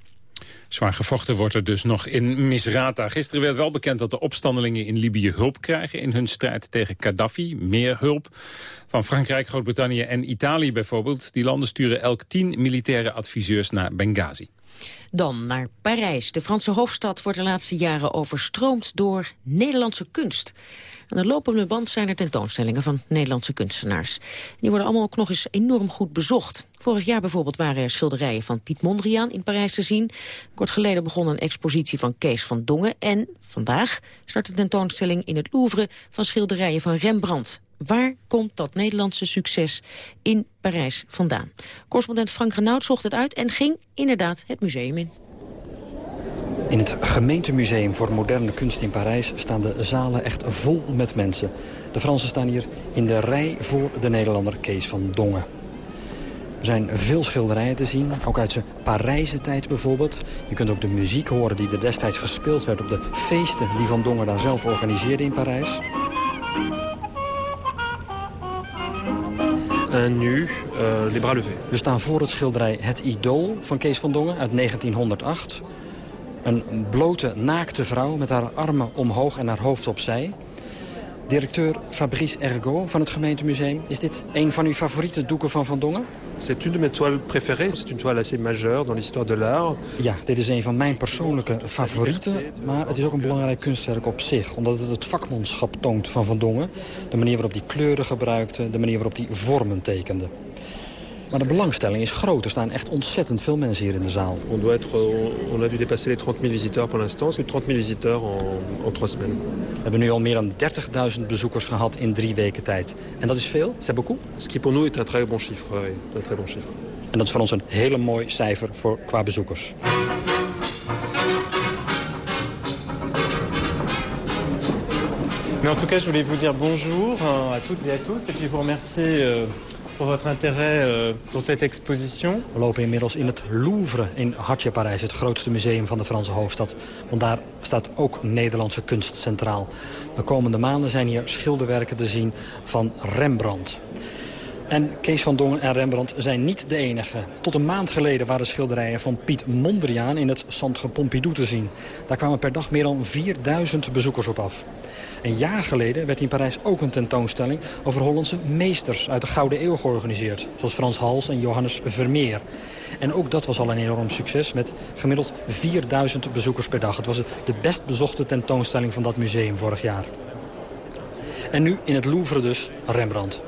Zwaar gevochten wordt er dus nog in Misrata. Gisteren werd wel bekend dat de opstandelingen in Libië hulp krijgen... in hun strijd tegen Gaddafi. Meer hulp van Frankrijk, Groot-Brittannië en Italië bijvoorbeeld. Die landen sturen elk tien militaire adviseurs naar Benghazi. Dan naar Parijs. De Franse hoofdstad wordt de laatste jaren overstroomd door Nederlandse kunst. Aan de lopende band zijn er tentoonstellingen van Nederlandse kunstenaars. Die worden allemaal ook nog eens enorm goed bezocht. Vorig jaar bijvoorbeeld waren er schilderijen van Piet Mondriaan in Parijs te zien. Kort geleden begon een expositie van Kees van Dongen. En vandaag start de tentoonstelling in het Louvre van schilderijen van Rembrandt. Waar komt dat Nederlandse succes in Parijs vandaan? Correspondent Frank Renaud zocht het uit en ging inderdaad het museum in. In het gemeentemuseum voor moderne kunst in Parijs staan de zalen echt vol met mensen. De Fransen staan hier in de rij voor de Nederlander Kees van Dongen. Er zijn veel schilderijen te zien, ook uit zijn Parijse tijd bijvoorbeeld. Je kunt ook de muziek horen die er destijds gespeeld werd op de feesten die Van Dongen daar zelf organiseerde in Parijs. Nu, uh, les bras levés. We staan voor het schilderij Het Idool van Kees van Dongen uit 1908. Een blote, naakte vrouw met haar armen omhoog en haar hoofd opzij. Directeur Fabrice Ergo van het gemeentemuseum. Is dit een van uw favoriete doeken van Van Dongen? C'est une de mes toiles préférées. C'est une toile assez majeure dans l'histoire de l'art. Ja, dit is een van mijn persoonlijke favorieten. Maar het is ook een belangrijk kunstwerk op zich. Omdat het het vakmanschap toont van Van Dongen. De manier waarop hij kleuren gebruikte. De manier waarop hij vormen tekende. Maar de belangstelling is groot. Er staan echt ontzettend veel mensen hier in de zaal. On, doit être, on a dû dépasser les 30 000 visiteurs pour l'instant. C'est 30 000 visiteurs en, en trois semaines. We hebben nu al meer dan 30.000 bezoekers gehad in drie weken tijd. En dat is veel? C'est beaucoup? Ce qui pour nous est un très bon chiffre. Oui, un très bon chiffre. En dat is voor ons een hele mooi cijfer voor, qua bezoekers. Mais en tout cas, je voulais vous dire bonjour euh, à toutes et à tous et puis vous remercier pour votre intérêt euh, pour cette exposition. We lopen inmiddels in het Louvre in Hartje, Parijs, het grootste museum van de Franse hoofdstad. Want daar staat ook Nederlandse kunst centraal. De komende maanden zijn hier schilderwerken te zien van Rembrandt. En Kees van Dongen en Rembrandt zijn niet de enige. Tot een maand geleden waren schilderijen van Piet Mondriaan in het Centre Pompidou te zien. Daar kwamen per dag meer dan 4000 bezoekers op af. Een jaar geleden werd in Parijs ook een tentoonstelling over Hollandse meesters uit de Gouden Eeuw georganiseerd. Zoals Frans Hals en Johannes Vermeer. En ook dat was al een enorm succes met gemiddeld 4000 bezoekers per dag. Het was de best bezochte tentoonstelling van dat museum vorig jaar. En nu in het Louvre dus Rembrandt.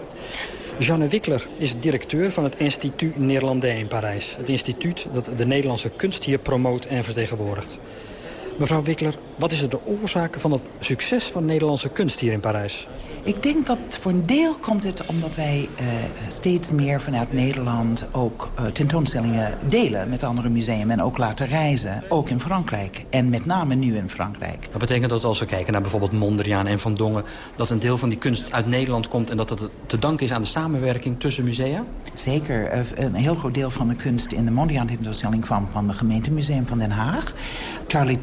Jeanne Wickler is directeur van het Instituut Néerlandais in Parijs. Het instituut dat de Nederlandse kunst hier promoot en vertegenwoordigt. Mevrouw Wickler, wat is er de oorzaak van het succes van Nederlandse kunst hier in Parijs? Ik denk dat voor een deel komt het omdat wij uh, steeds meer vanuit Nederland ook uh, tentoonstellingen delen met andere musea en ook laten reizen, ook in Frankrijk. En met name nu in Frankrijk. Dat betekent dat als we kijken naar bijvoorbeeld Mondriaan en Van Dongen, dat een deel van die kunst uit Nederland komt en dat het te danken is aan de samenwerking tussen musea? Zeker. Uh, een heel groot deel van de kunst in de Mondriaan tentoonstelling kwam van het gemeentemuseum van Den Haag. Charlie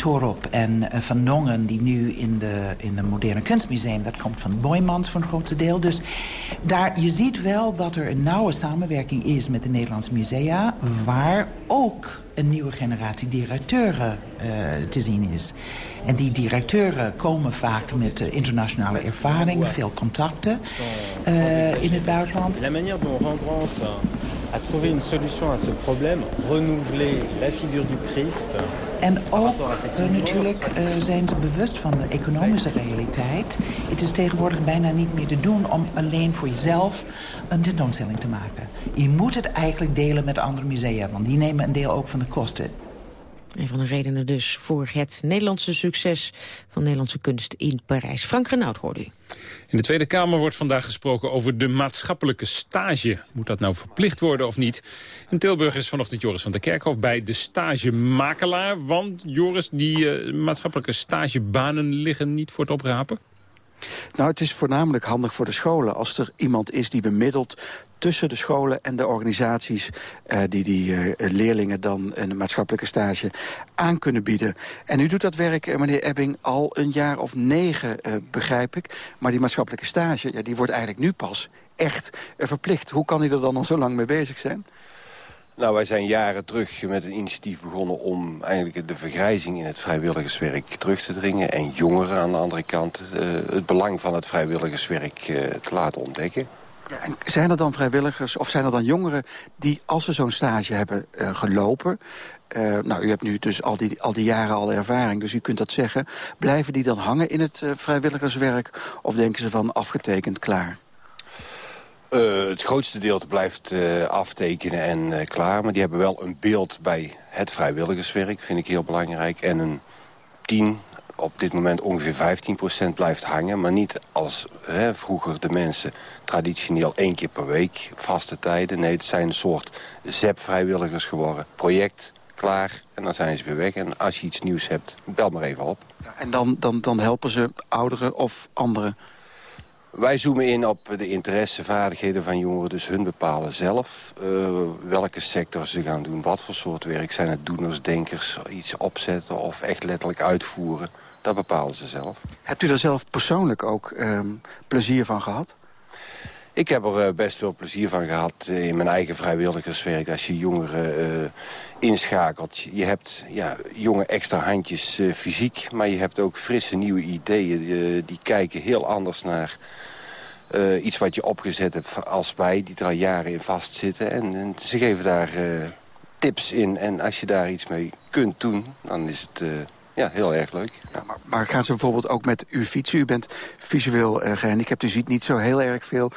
En Van Dongen, die nu in de, in de moderne kunstmuseum, dat komt van Boyman voor een groot deel. Dus daar, je ziet wel dat er een nauwe samenwerking is met de Nederlandse musea... waar ook een nieuwe generatie directeuren uh, te zien is. En die directeuren komen vaak met uh, internationale ervaring, veel contacten in het buitenland. La manière dont Rembrandt a trouvé une solution à ce problème, renouveler la figure du Christ... En ook uh, natuurlijk uh, zijn ze bewust van de economische realiteit. Het is tegenwoordig bijna niet meer te doen om alleen voor jezelf een tentoonstelling te maken. Je moet het eigenlijk delen met andere musea, want die nemen een deel ook van de kosten. Een van de redenen dus voor het Nederlandse succes van Nederlandse kunst in Parijs. Frank Renaud hoorde u. In de Tweede Kamer wordt vandaag gesproken over de maatschappelijke stage. Moet dat nou verplicht worden of niet? In Tilburg is vanochtend Joris van der Kerkhof bij de stagemakelaar. Want Joris, die uh, maatschappelijke stagebanen liggen niet voor het oprapen? Nou, het is voornamelijk handig voor de scholen. Als er iemand is die bemiddelt tussen de scholen en de organisaties... Uh, die die uh, leerlingen dan een maatschappelijke stage aan kunnen bieden. En u doet dat werk, uh, meneer Ebbing, al een jaar of negen, begrijp ik. Maar die maatschappelijke stage, ja, die wordt eigenlijk nu pas echt verplicht. Hoe kan u er dan al zo lang mee bezig zijn? Nou, wij zijn jaren terug met een initiatief begonnen om eigenlijk de vergrijzing in het vrijwilligerswerk terug te dringen. En jongeren aan de andere kant uh, het belang van het vrijwilligerswerk uh, te laten ontdekken. En zijn er dan vrijwilligers of zijn er dan jongeren die als ze zo'n stage hebben uh, gelopen... nou, u hebt nu dus al die, al die jaren al ervaring, dus u kunt dat zeggen. Blijven die dan hangen in het vrijwilligerswerk of denken ze van afgetekend klaar? Uh, het grootste deel blijft uh, aftekenen en uh, klaar. Maar die hebben wel een beeld bij het vrijwilligerswerk, vind ik heel belangrijk. En een 10, op dit moment ongeveer 15% blijft hangen. Maar niet als vroeger de mensen traditioneel één keer per week, vaste tijden. Nee, het zijn een soort ZEP-vrijwilligers geworden. Project, klaar, en dan zijn ze weer weg. En als je iets nieuws hebt, bel maar even op. En dan, dan, dan helpen ze ouderen of anderen? Wij zoomen in op de interesse, vaardigheden van jongeren. Dus hun bepalen zelf uh, welke sector ze gaan doen. Wat voor soort werk. Zijn het doeners, denkers, iets opzetten of echt letterlijk uitvoeren. Dat bepalen ze zelf. Hebt u er zelf persoonlijk ook uh, plezier van gehad? Ik heb er uh, best veel plezier van gehad in mijn eigen vrijwilligerswerk. Als je jongeren uh, inschakelt. Je hebt ja, jonge extra handjes fysiek. Maar je hebt ook frisse nieuwe ideeën. Die, kijken heel anders naar iets wat je opgezet hebt als wij, die er al jaren in vastzitten. En, en ze geven daar tips in. En als je daar iets mee kunt doen, dan is het ja, heel erg leuk. Ja, maar, maar, gaan ze bijvoorbeeld ook met u fietsen? U bent visueel gehandicapt, u ziet niet zo heel erg veel,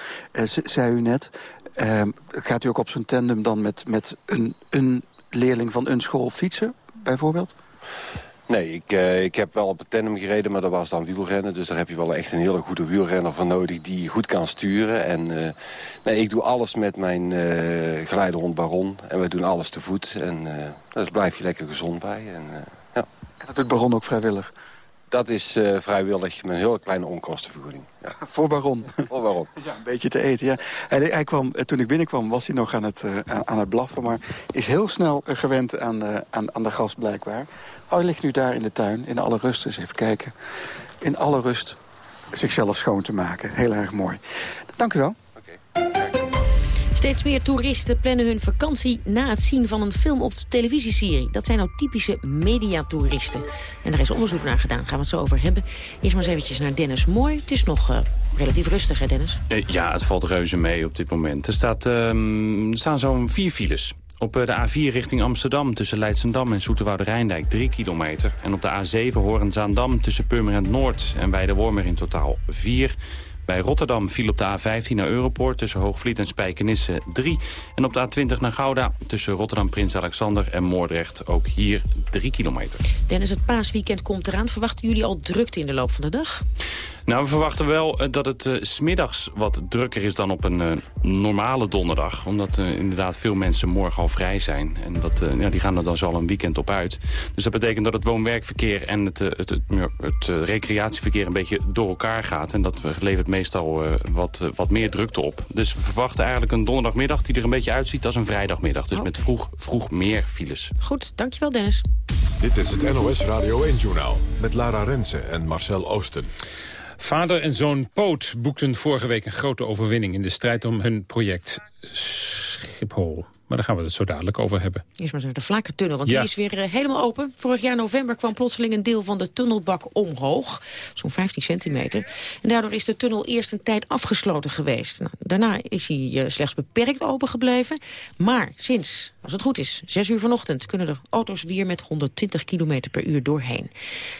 zei u net. Ehm, gaat u ook op zo'n tandem dan met, met een, een leerling van een school fietsen, bijvoorbeeld? Nee, ik, uh, ik heb wel op het tandem gereden, maar dat was dan wielrennen. Dus daar heb je wel echt een hele goede wielrenner voor nodig die goed kan sturen. En uh, nee, ik doe alles met mijn uh, geleidehond Baron. En we doen alles te voet. En daar blijf je lekker gezond bij. En, ja. En dat doet Baron ook vrijwillig? Dat is uh, vrijwillig met een heel kleine onkostenvergoeding. Ja. Voor Baron. Voor Baron. Ja, een beetje te eten, ja. Hij, hij kwam, toen ik binnenkwam was hij nog aan het, uh, aan het blaffen... maar is heel snel gewend aan, uh, aan, aan de gast blijkbaar. Oh, hij ligt nu daar in de tuin, in alle rust. Eens even kijken. In alle rust zichzelf schoon te maken. Heel erg mooi. Dank u wel. Steeds meer toeristen plannen hun vakantie na het zien van een film of televisieserie. Dat zijn nou typische mediatoeristen. En daar is onderzoek naar gedaan, gaan we het zo over hebben. Eerst maar eens eventjes naar Dennis Mooi. Het is nog uh, relatief rustig, hè Dennis? Uh, ja, het valt reuze mee op dit moment. Er, staat, er staan zo'n vier files. Op de A4 richting Amsterdam tussen Leidsendam en Zoeterwoude-Rijndijk 3 kilometer. En op de A7 Horenzaandam tussen Purmerend Noord en Weidewormer in totaal 4 bij Rotterdam viel op de A15 naar Europoort tussen Hoogvliet en Spijkenisse 3. En op de A20 naar Gouda tussen Rotterdam Prins Alexander en Moordrecht ook hier 3 kilometer. Dennis, het paasweekend komt eraan. Verwachten jullie al drukte in de loop van de dag? Nou, we verwachten wel uh, dat het uh, smiddags wat drukker is dan op een uh, normale donderdag. Omdat inderdaad veel mensen morgen al vrij zijn. En dat, ja, die gaan er dan zo al een weekend op uit. Dus dat betekent dat het woon-werkverkeer en het, het, het, het recreatieverkeer een beetje door elkaar gaat. En dat levert meestal wat, wat meer drukte op. Dus we verwachten eigenlijk een donderdagmiddag die er een beetje uitziet als een vrijdagmiddag. Dus oh. met vroeg, vroeg meer files. Goed, dankjewel Dennis. Dit is het NOS Radio 1-journaal met Lara Rensen en Marcel Oosten. Vader en zoon Poot boekten vorige week een grote overwinning... in de strijd om hun project Schiphol. Maar daar gaan we het zo dadelijk over hebben. Eerst maar de Vlakertunnel, want die is weer uh, helemaal open. Vorig jaar november kwam plotseling een deel van de tunnelbak omhoog. Zo'n 15 centimeter. En daardoor is de tunnel eerst een tijd afgesloten geweest. Nou, daarna is hij uh, slechts beperkt open gebleven. Maar sinds, als het goed is, 6 uur vanochtend... kunnen er auto's weer met 120 km per uur doorheen.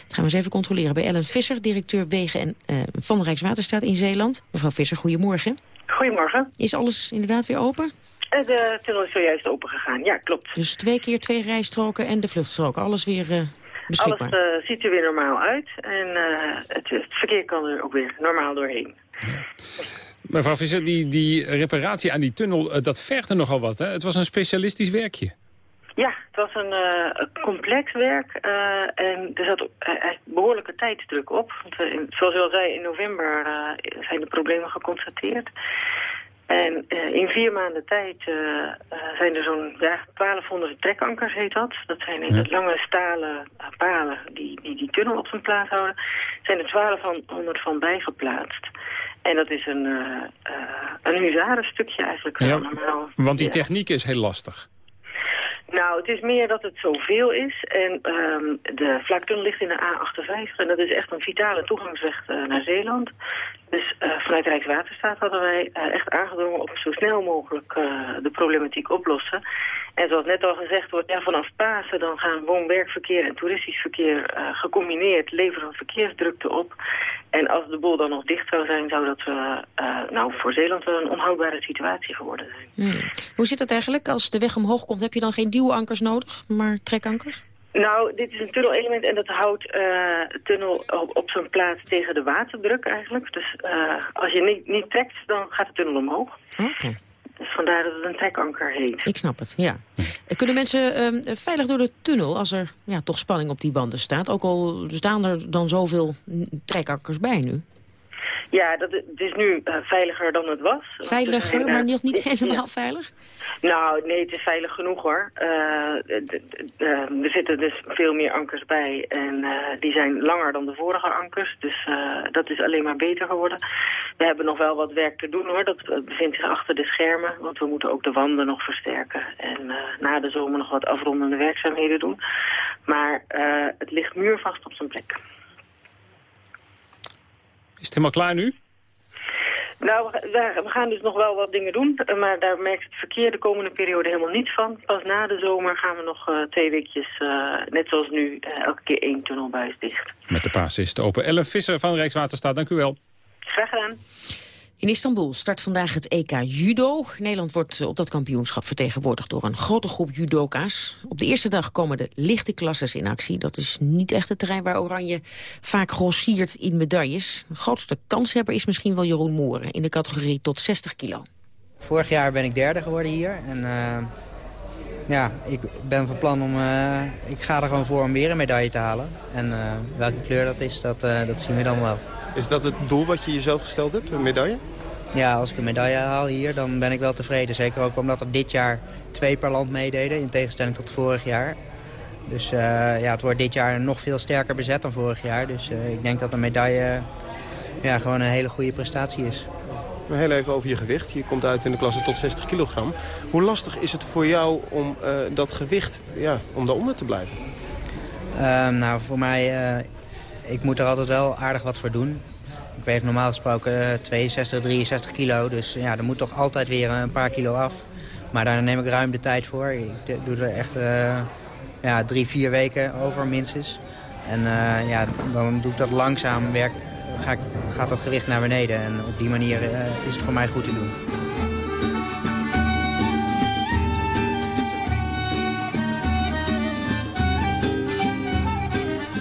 Dat gaan we eens even controleren bij Ellen Visser... directeur Wegen en, uh, van Rijkswaterstaat in Zeeland. Mevrouw Visser, goedemorgen. Goedemorgen. Is alles inderdaad weer open? De tunnel is zojuist open gegaan, ja, klopt. Dus twee keer twee rijstroken en de vluchtstroken, alles weer uh, beschikbaar? Alles uh, ziet er weer normaal uit en uh, het, het, verkeer kan er ook weer normaal doorheen. Ja. Mevrouw Visser, die, die reparatie aan die tunnel, dat vergde nogal wat, hè? Het was een specialistisch werkje. Ja, het was een uh, complex werk uh, en er zat uh, behoorlijke tijdsdruk op. Want, in, zoals u al zei, in november zijn de problemen geconstateerd. En uh, in vier maanden tijd uh, uh, zijn er zo'n ja, 1200 trekankers, heet dat. Dat zijn ja. lange stalen palen die, die die tunnel op zijn plaats houden. Zijn er 1200 van bijgeplaatst. En dat is een, een huzarenstukje eigenlijk. Ja, normaal. Want die techniek is heel lastig. Nou, het is meer dat het zoveel is. En um, de vlaktunnel ligt in de A58 en dat is echt een vitale toegangsweg uh, naar Zeeland. Dus uh, vanuit Rijkswaterstaat hadden wij uh, echt aangedrongen op zo snel mogelijk de problematiek oplossen. En zoals net al gezegd wordt, ja, vanaf Pasen dan gaan woon-werkverkeer en toeristisch verkeer gecombineerd leveren verkeersdrukte op. En als de boel dan nog dicht zou zijn, zou dat nou, voor Zeeland wel een onhoudbare situatie geworden zijn. Hmm. Hoe zit dat eigenlijk? Als de weg omhoog komt, heb je dan geen duwankers nodig, maar trekankers? Nou, dit is een tunnelement en dat houdt uh, de tunnel op, op zijn plaats tegen de waterdruk eigenlijk. Dus uh, als je niet, niet trekt, dan gaat de tunnel omhoog. Oké. Okay. Dus vandaar dat het een trekanker heet. Ik snap het, ja. Kunnen mensen um, veilig door de tunnel als er ja, toch spanning op die banden staat? Ook al staan er dan zoveel trekankers bij nu? Ja, dat, het is nu uh, veiliger dan het was. Veiliger, maar nog niet helemaal veilig? Nou, nee, het is veilig genoeg hoor. Uh, er zitten dus veel meer ankers bij en uh, die zijn langer dan de vorige ankers. Dus dat is alleen maar beter geworden. We hebben nog wel wat werk te doen hoor. Dat bevindt zich achter de schermen, want we moeten ook de wanden nog versterken. En na de zomer nog wat afrondende werkzaamheden doen. Maar het ligt muurvast op zijn plek. Is het helemaal klaar nu? Nou, we, gaan dus nog wel wat dingen doen, maar daar merkt het verkeer de komende periode helemaal niets van. Pas na de zomer gaan we nog uh, twee weekjes, uh, net zoals nu, uh, elke keer één tunnelbuis dicht. Met de paas is het open. Ellen Visser van Rijkswaterstaat, dank u wel. Graag gedaan. In Istanbul start vandaag het EK Judo. Nederland wordt op dat kampioenschap vertegenwoordigd door een grote groep judoka's. Op de eerste dag komen de lichte klasses in actie. Dat is niet echt het terrein waar Oranje vaak grossiert in medailles. De grootste kanshebber is misschien wel Jeroen Moeren in de categorie tot 60 kilo. Vorig jaar ben ik derde geworden hier. En, uh, ja, ik ben van plan om... Uh, ik ga er gewoon voor om weer een medaille te halen. En welke kleur dat is, dat, dat zien we dan wel. Is dat het doel wat je jezelf gesteld hebt, een medaille? Ja, als ik een medaille haal hier, dan ben ik wel tevreden. Zeker ook omdat er dit jaar twee per land meededen, in tegenstelling tot vorig jaar. Dus ja, het wordt dit jaar nog veel sterker bezet dan vorig jaar. Dus ik denk dat een medaille ja, gewoon een hele goede prestatie is. Maar heel even over je gewicht. Je komt uit in de klasse tot 60 kilogram. Hoe lastig is het voor jou om uh, dat gewicht, ja, om daaronder te blijven? Uh, nou, voor mij, uh, ik moet er altijd wel aardig wat voor doen. Ik weeg normaal gesproken 62, 63 kilo. Dus ja, er moet toch altijd weer een paar kilo af. Maar daar neem ik ruim de tijd voor. Ik doe er echt ja, drie, vier weken over minstens. En ja, dan doe ik dat langzaam, werk, ga gaat dat gewicht naar beneden. En op die manier is het voor mij goed te doen.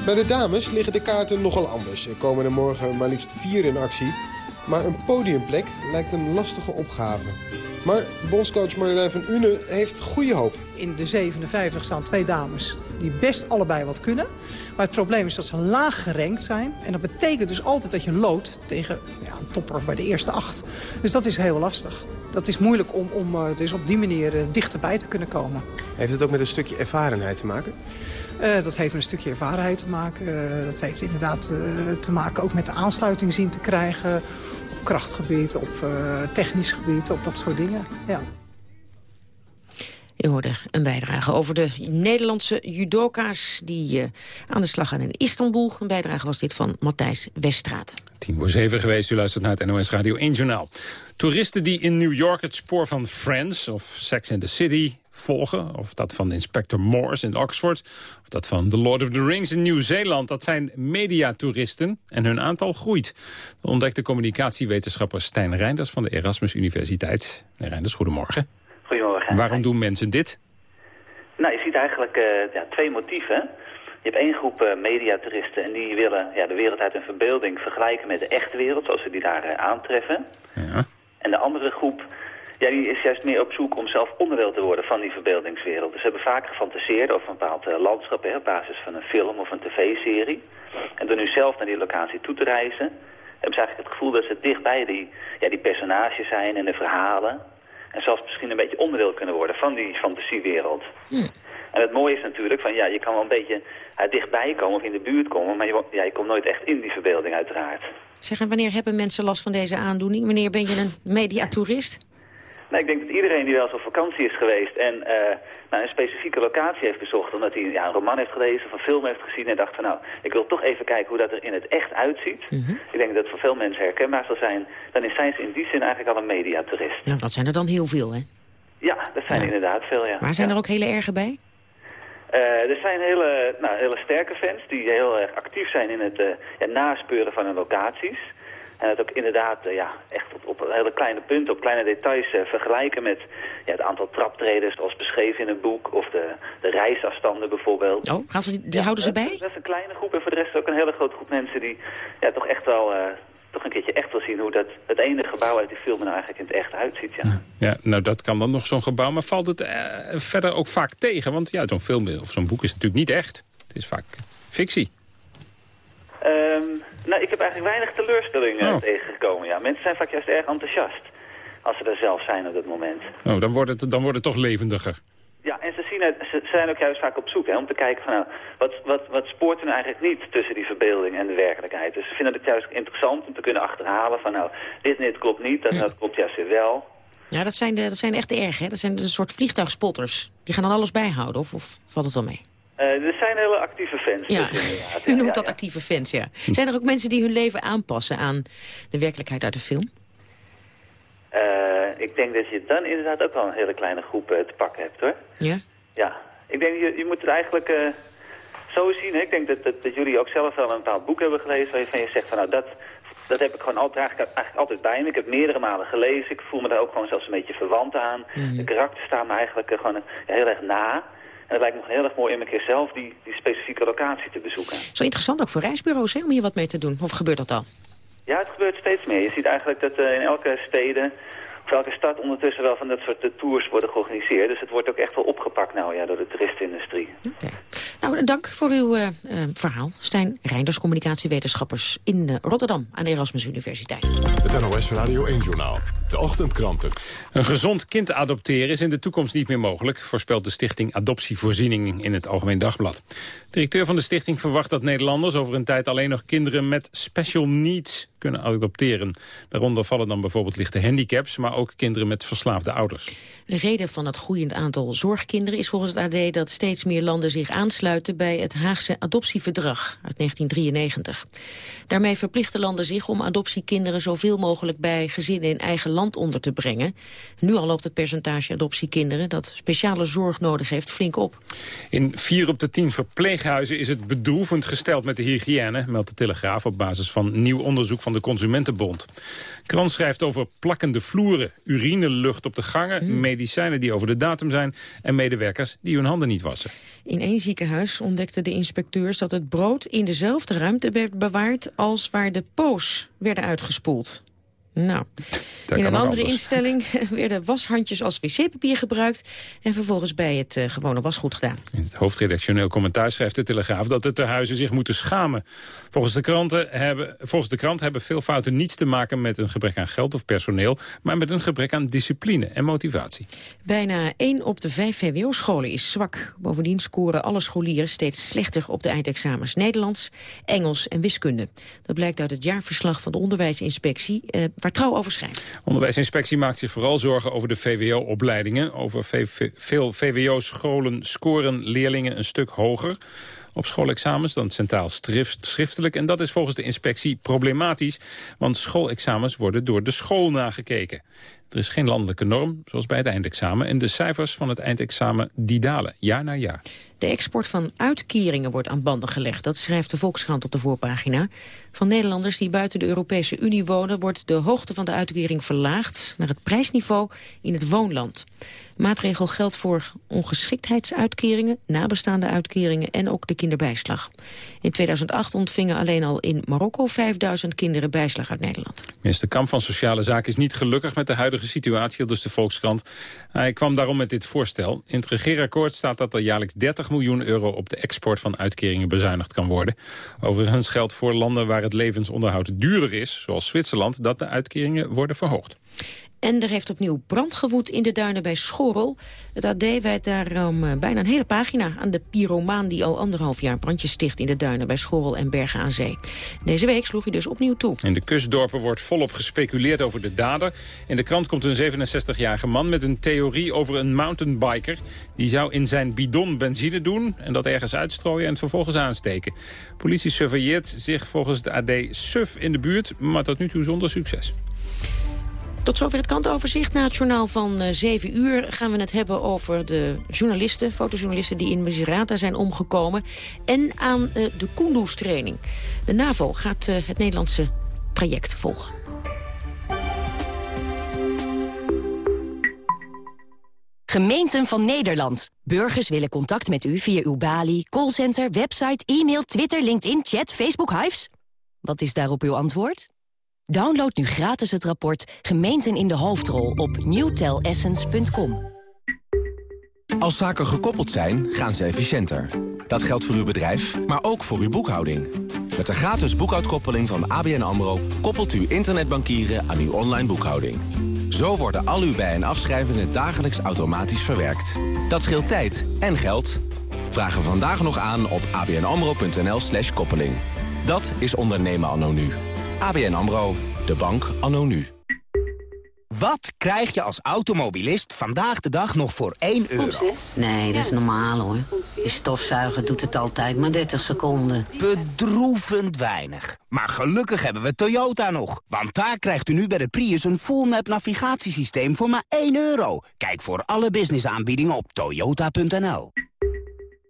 Bij de dames liggen de kaarten nogal anders. Er komen er morgen maar liefst vier in actie. Maar een podiumplek lijkt een lastige opgave. Maar bondscoach Marjolein van Une heeft goede hoop. In de 57 staan twee dames die best allebei wat kunnen. Maar het probleem is dat ze laag gerankt zijn. En dat betekent dus altijd dat je loodt tegen ja, een topper bij de eerste acht. Dus dat is heel lastig. Dat is moeilijk om, om uh, dus op die manier uh, dichterbij te kunnen komen. Heeft het ook met een stukje ervarenheid te maken? Uh, dat heeft met een stukje ervarenheid te maken. dat heeft inderdaad te maken ook met de aansluiting zien te krijgen krachtgebied, op uh, technisch gebied, op dat soort dingen. Ja. U hoorde een bijdrage over de Nederlandse judoka's... die uh, aan de slag gaan in Istanbul. Een bijdrage was dit van Matthijs Weststraat. Tien voor zeven geweest, u luistert naar het NOS Radio 1 Journaal. Toeristen die in New York het spoor van Friends of Sex in the City volgen... of dat van Inspector Morse in Oxford... of dat van The Lord of the Rings in Nieuw-Zeeland... dat zijn mediatoeristen en hun aantal groeit. Dat ontdekte communicatiewetenschapper Stijn Reinders... van de Erasmus Universiteit. Meneer Reinders, goedemorgen. Goedemorgen. Waarom doen mensen dit? Nou, je ziet eigenlijk uh, ja, twee motieven. Je hebt één groep uh, mediatoeristen en die willen ja, de wereld uit hun verbeelding vergelijken met de echte wereld, zoals ze die daar uh, aantreffen. Ja. En de andere groep ja, die is juist meer op zoek om zelf onderdeel te worden van die verbeeldingswereld. Dus ze hebben vaak gefantaseerd over een bepaald uh, landschap hè, op basis van een film of een tv-serie. En door nu zelf naar die locatie toe te reizen, hebben ze eigenlijk het gevoel dat ze dichtbij die, ja, die personages zijn en de verhalen. En zelfs misschien een beetje onderdeel kunnen worden van die fantasiewereld. Hm. En het mooie is natuurlijk van ja, je kan wel een beetje uh, dichtbij komen of in de buurt komen, maar je, ja, je komt nooit echt in die verbeelding uiteraard. Zeg, en wanneer hebben mensen last van deze aandoening? Wanneer ben je een mediatoerist? Nou, ik denk dat iedereen die wel eens op vakantie is geweest en uh, nou, een specifieke locatie heeft bezocht, omdat hij ja, een roman heeft gelezen of een film heeft gezien en dacht van nou, ik wil toch even kijken hoe dat er in het echt uitziet. Mhm. Ik denk dat het voor veel mensen herkenbaar zal zijn. Dan is zijn ze in die zin eigenlijk al een mediatoerist. Nou, dat zijn er dan heel veel, hè? Ja, dat zijn er inderdaad veel, ja. Maar zijn ja. er ook hele erge bij? Uh, er zijn hele, nou, hele sterke fans die heel erg actief zijn in het uh, ja, naspeuren van hun locaties. En het ook inderdaad uh, ja, echt op, op hele kleine punten, op kleine details uh, vergelijken met ja, het aantal traptreders zoals beschreven in een boek. Of de, de reisafstanden bijvoorbeeld. Oh, gaan ze, die, houden ze bij? Dat, is een kleine groep en voor de rest ook een hele grote groep mensen die ja, toch echt wel... Uh, toch een keertje echt wil zien hoe dat, het ene gebouw uit die film nou eigenlijk in het echt uitziet. Ja, ja nou dat kan dan nog zo'n gebouw. Maar valt het verder ook vaak tegen? Want ja, zo'n film of zo'n boek is natuurlijk niet echt. Het is vaak fictie. Um, nou, ik heb eigenlijk weinig teleurstellingen oh. tegengekomen. Ja. Mensen zijn vaak juist erg enthousiast als ze er zelf zijn op dat moment. Oh, dan wordt het, dan wordt het toch levendiger. Ja, en ze, zien het, ze zijn ook juist vaak op zoek hè, om te kijken van nou, wat, wat, wat spoort er nou eigenlijk niet tussen die verbeelding en de werkelijkheid. Dus ze vinden het juist interessant om te kunnen achterhalen van nou, dit en dit klopt niet, dat, dat klopt juist weer wel. Ja, dat zijn, de, dat zijn echt erg, hè? Dat zijn een soort vliegtuigspotters. Die gaan dan alles bijhouden, of, of valt het wel mee? Uh, er zijn hele actieve fans. Ja, dus u noemt dat actieve fans, ja. Zijn er ook mensen die hun leven aanpassen aan de werkelijkheid uit de film? Uh, ik denk dat je dan inderdaad ook wel een hele kleine groep uh, te pakken hebt, hoor. Ja? Ja. Ik denk, je, je moet het eigenlijk zo zien. Hè? Ik denk dat, dat, dat, jullie ook zelf wel een bepaald boek hebben gelezen... waarvan je zegt van, nou, dat, dat heb ik gewoon altijd, eigenlijk, eigenlijk altijd bij me. Ik heb meerdere malen gelezen. Ik voel me daar ook gewoon zelfs een beetje verwant aan. Mhm. Mm -hmm. De karakters staan me eigenlijk gewoon heel erg na... En het lijkt me heel erg mooi om een keer zelf die, die specifieke locatie te bezoeken. Zo interessant ook voor reisbureaus hè, om hier wat mee te doen. Of gebeurt dat al? Ja, het gebeurt steeds meer. Je ziet eigenlijk dat uh, in elke steden Welke stad ondertussen wel van dat soort eh, tours worden georganiseerd. Dus het wordt ook echt wel opgepakt nou ja, door de toeristenindustrie. Nou, dank voor uw uh, uh, verhaal. Stijn Reinders, communicatiewetenschappers in uh, Rotterdam aan de Erasmus Universiteit. Het NOS Radio 1-journaal. De ochtendkranten. Een gezond kind adopteren is in de toekomst niet meer mogelijk... voorspelt de stichting Adoptievoorziening in het Algemeen Dagblad. De directeur van de stichting verwacht dat Nederlanders over een tijd alleen nog kinderen met special needs kunnen adopteren. Daaronder vallen dan bijvoorbeeld lichte handicaps, maar ook kinderen met verslaafde ouders. De reden van het groeiend aantal zorgkinderen is volgens het AD dat steeds meer landen zich aansluiten bij het Haagse adoptieverdrag uit 1993. Daarmee verplichten landen zich om adoptiekinderen zoveel mogelijk bij gezinnen in eigen land onder te brengen. Nu al loopt het percentage adoptiekinderen dat speciale zorg nodig heeft flink op. In vier op de tien verpleeghuizen is het bedroevend gesteld met de hygiëne, meldt de Telegraaf op basis van nieuw onderzoek van de Consumentenbond. Krant schrijft over plakkende vloeren, urinelucht op de gangen, Hmm. medicijnen die over de datum zijn en medewerkers die hun handen niet wassen. In één ziekenhuis ontdekten de inspecteurs dat het brood in dezelfde ruimte werd bewaard als waar de poos werden uitgespoeld. Nou, Dat in een andere anders. instelling werden washandjes als wc-papier gebruikt en vervolgens bij het eh, gewone wasgoed gedaan. In het hoofdredactioneel commentaar schrijft de Telegraaf dat de tehuizen zich moeten schamen. Volgens de, kranten hebben, volgens de krant hebben veel fouten niets te maken met een gebrek aan geld of personeel, maar met een gebrek aan discipline en motivatie. Bijna 1 op de 5 VWO-scholen is zwak. Bovendien scoren alle scholieren steeds slechter op de eindexamens Nederlands, Engels en wiskunde. Dat blijkt uit het jaarverslag van de onderwijsinspectie, eh, waar Trouw over schrijft. Onderwijsinspectie maakt zich vooral zorgen over de VWO-opleidingen. Over veel VWO-scholen scoren leerlingen een stuk hoger op schoolexamens dan centraal schrift, schriftelijk. En dat is volgens de inspectie problematisch, want schoolexamens worden door de school nagekeken. Er is geen landelijke norm, zoals bij het eindexamen. En de cijfers van het eindexamen die dalen, jaar na jaar. De export van uitkeringen wordt aan banden gelegd. Dat schrijft de Volkskrant op de voorpagina. Van Nederlanders die buiten de Europese Unie wonen... wordt de hoogte van de uitkering verlaagd naar het prijsniveau in het woonland. De maatregel geldt voor ongeschiktheidsuitkeringen, nabestaande uitkeringen en ook de kinderbijslag. In 2008 ontvingen alleen al in Marokko 5000 kinderen bijslag uit Nederland. Minister Kamp van Sociale Zaken is niet gelukkig met de huidige situatie, dus de Volkskrant. Hij kwam daarom met dit voorstel. In het regeerakkoord staat dat er jaarlijks 30 miljoen euro op de export van uitkeringen bezuinigd kan worden. Overigens geldt voor landen waar het levensonderhoud duurder is, zoals Zwitserland, dat de uitkeringen worden verhoogd. En er heeft opnieuw brand gewoed in de duinen bij Schorrel. Het AD wijdt daarom eh, bijna een hele pagina aan de pyromaan... die al anderhalf jaar brandjes sticht in de duinen bij Schorrel en Bergen aan Zee. Deze week sloeg hij dus opnieuw toe. In de kustdorpen wordt volop gespeculeerd over de dader. In de krant komt een 67-jarige man met een theorie over een mountainbiker. Die zou in zijn bidon benzine doen en dat ergens uitstrooien en het vervolgens aansteken. Politie surveilleert zich volgens het AD suf in de buurt, maar tot nu toe zonder succes. Tot zover het kantoverzicht. Na het journaal van eh, 7 uur gaan we het hebben over de journalisten, fotojournalisten die in Misrata zijn omgekomen. En aan eh, de Kunduz-training. De NAVO gaat eh, het Nederlandse traject volgen. Gemeenten van Nederland. Burgers willen contact met u via uw balie, callcenter, website, e-mail, Twitter, LinkedIn, chat, Facebook, Hives. Wat is daarop uw antwoord? Download nu gratis het rapport Gemeenten in de hoofdrol op newtelessence.com. Als zaken gekoppeld zijn, gaan ze efficiënter. Dat geldt voor uw bedrijf, maar ook voor uw boekhouding. Met de gratis boekhoudkoppeling van ABN AMRO... koppelt u internetbankieren aan uw online boekhouding. Zo worden al uw bij- en afschrijvingen dagelijks automatisch verwerkt. Dat scheelt tijd en geld. Vraag hem vandaag nog aan op abnamro.nl slash koppeling. Dat is ondernemen anno nu. ABN AMRO, de bank anno nu. Wat krijg je als automobilist vandaag de dag nog voor 1 euro? Nee, dat is normaal hoor. Die stofzuiger doet het altijd maar 30 seconden. Bedroevend weinig. Maar gelukkig hebben we Toyota nog. Want daar krijgt u nu bij de Prius een full-map navigatiesysteem voor maar 1 euro. Kijk voor alle businessaanbiedingen op toyota.nl.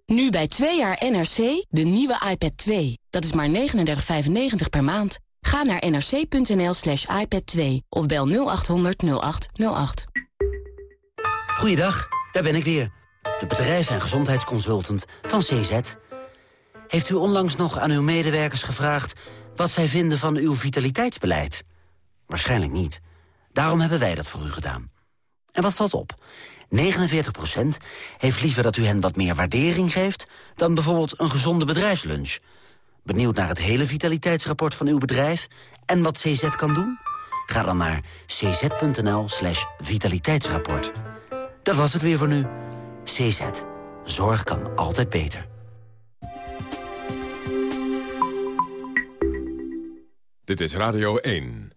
Nu bij 2 jaar NRC, de nieuwe iPad 2. Dat is maar 39,95 per maand. Ga naar nrc.nl slash iPad 2 of bel 0800 0808. Goeiedag, daar ben ik weer. De bedrijf- en gezondheidsconsultant van CZ. Heeft u onlangs nog aan uw medewerkers gevraagd... wat zij vinden van uw vitaliteitsbeleid? Waarschijnlijk niet. Daarom hebben wij dat voor u gedaan. En wat valt op? 49% heeft liever dat u hen wat meer waardering geeft... dan bijvoorbeeld een gezonde bedrijfslunch. Benieuwd naar het hele vitaliteitsrapport van uw bedrijf... en wat CZ kan doen? Ga dan naar cz.nl slash vitaliteitsrapport. Dat was het weer voor nu. CZ. Zorg kan altijd beter. Dit is Radio 1.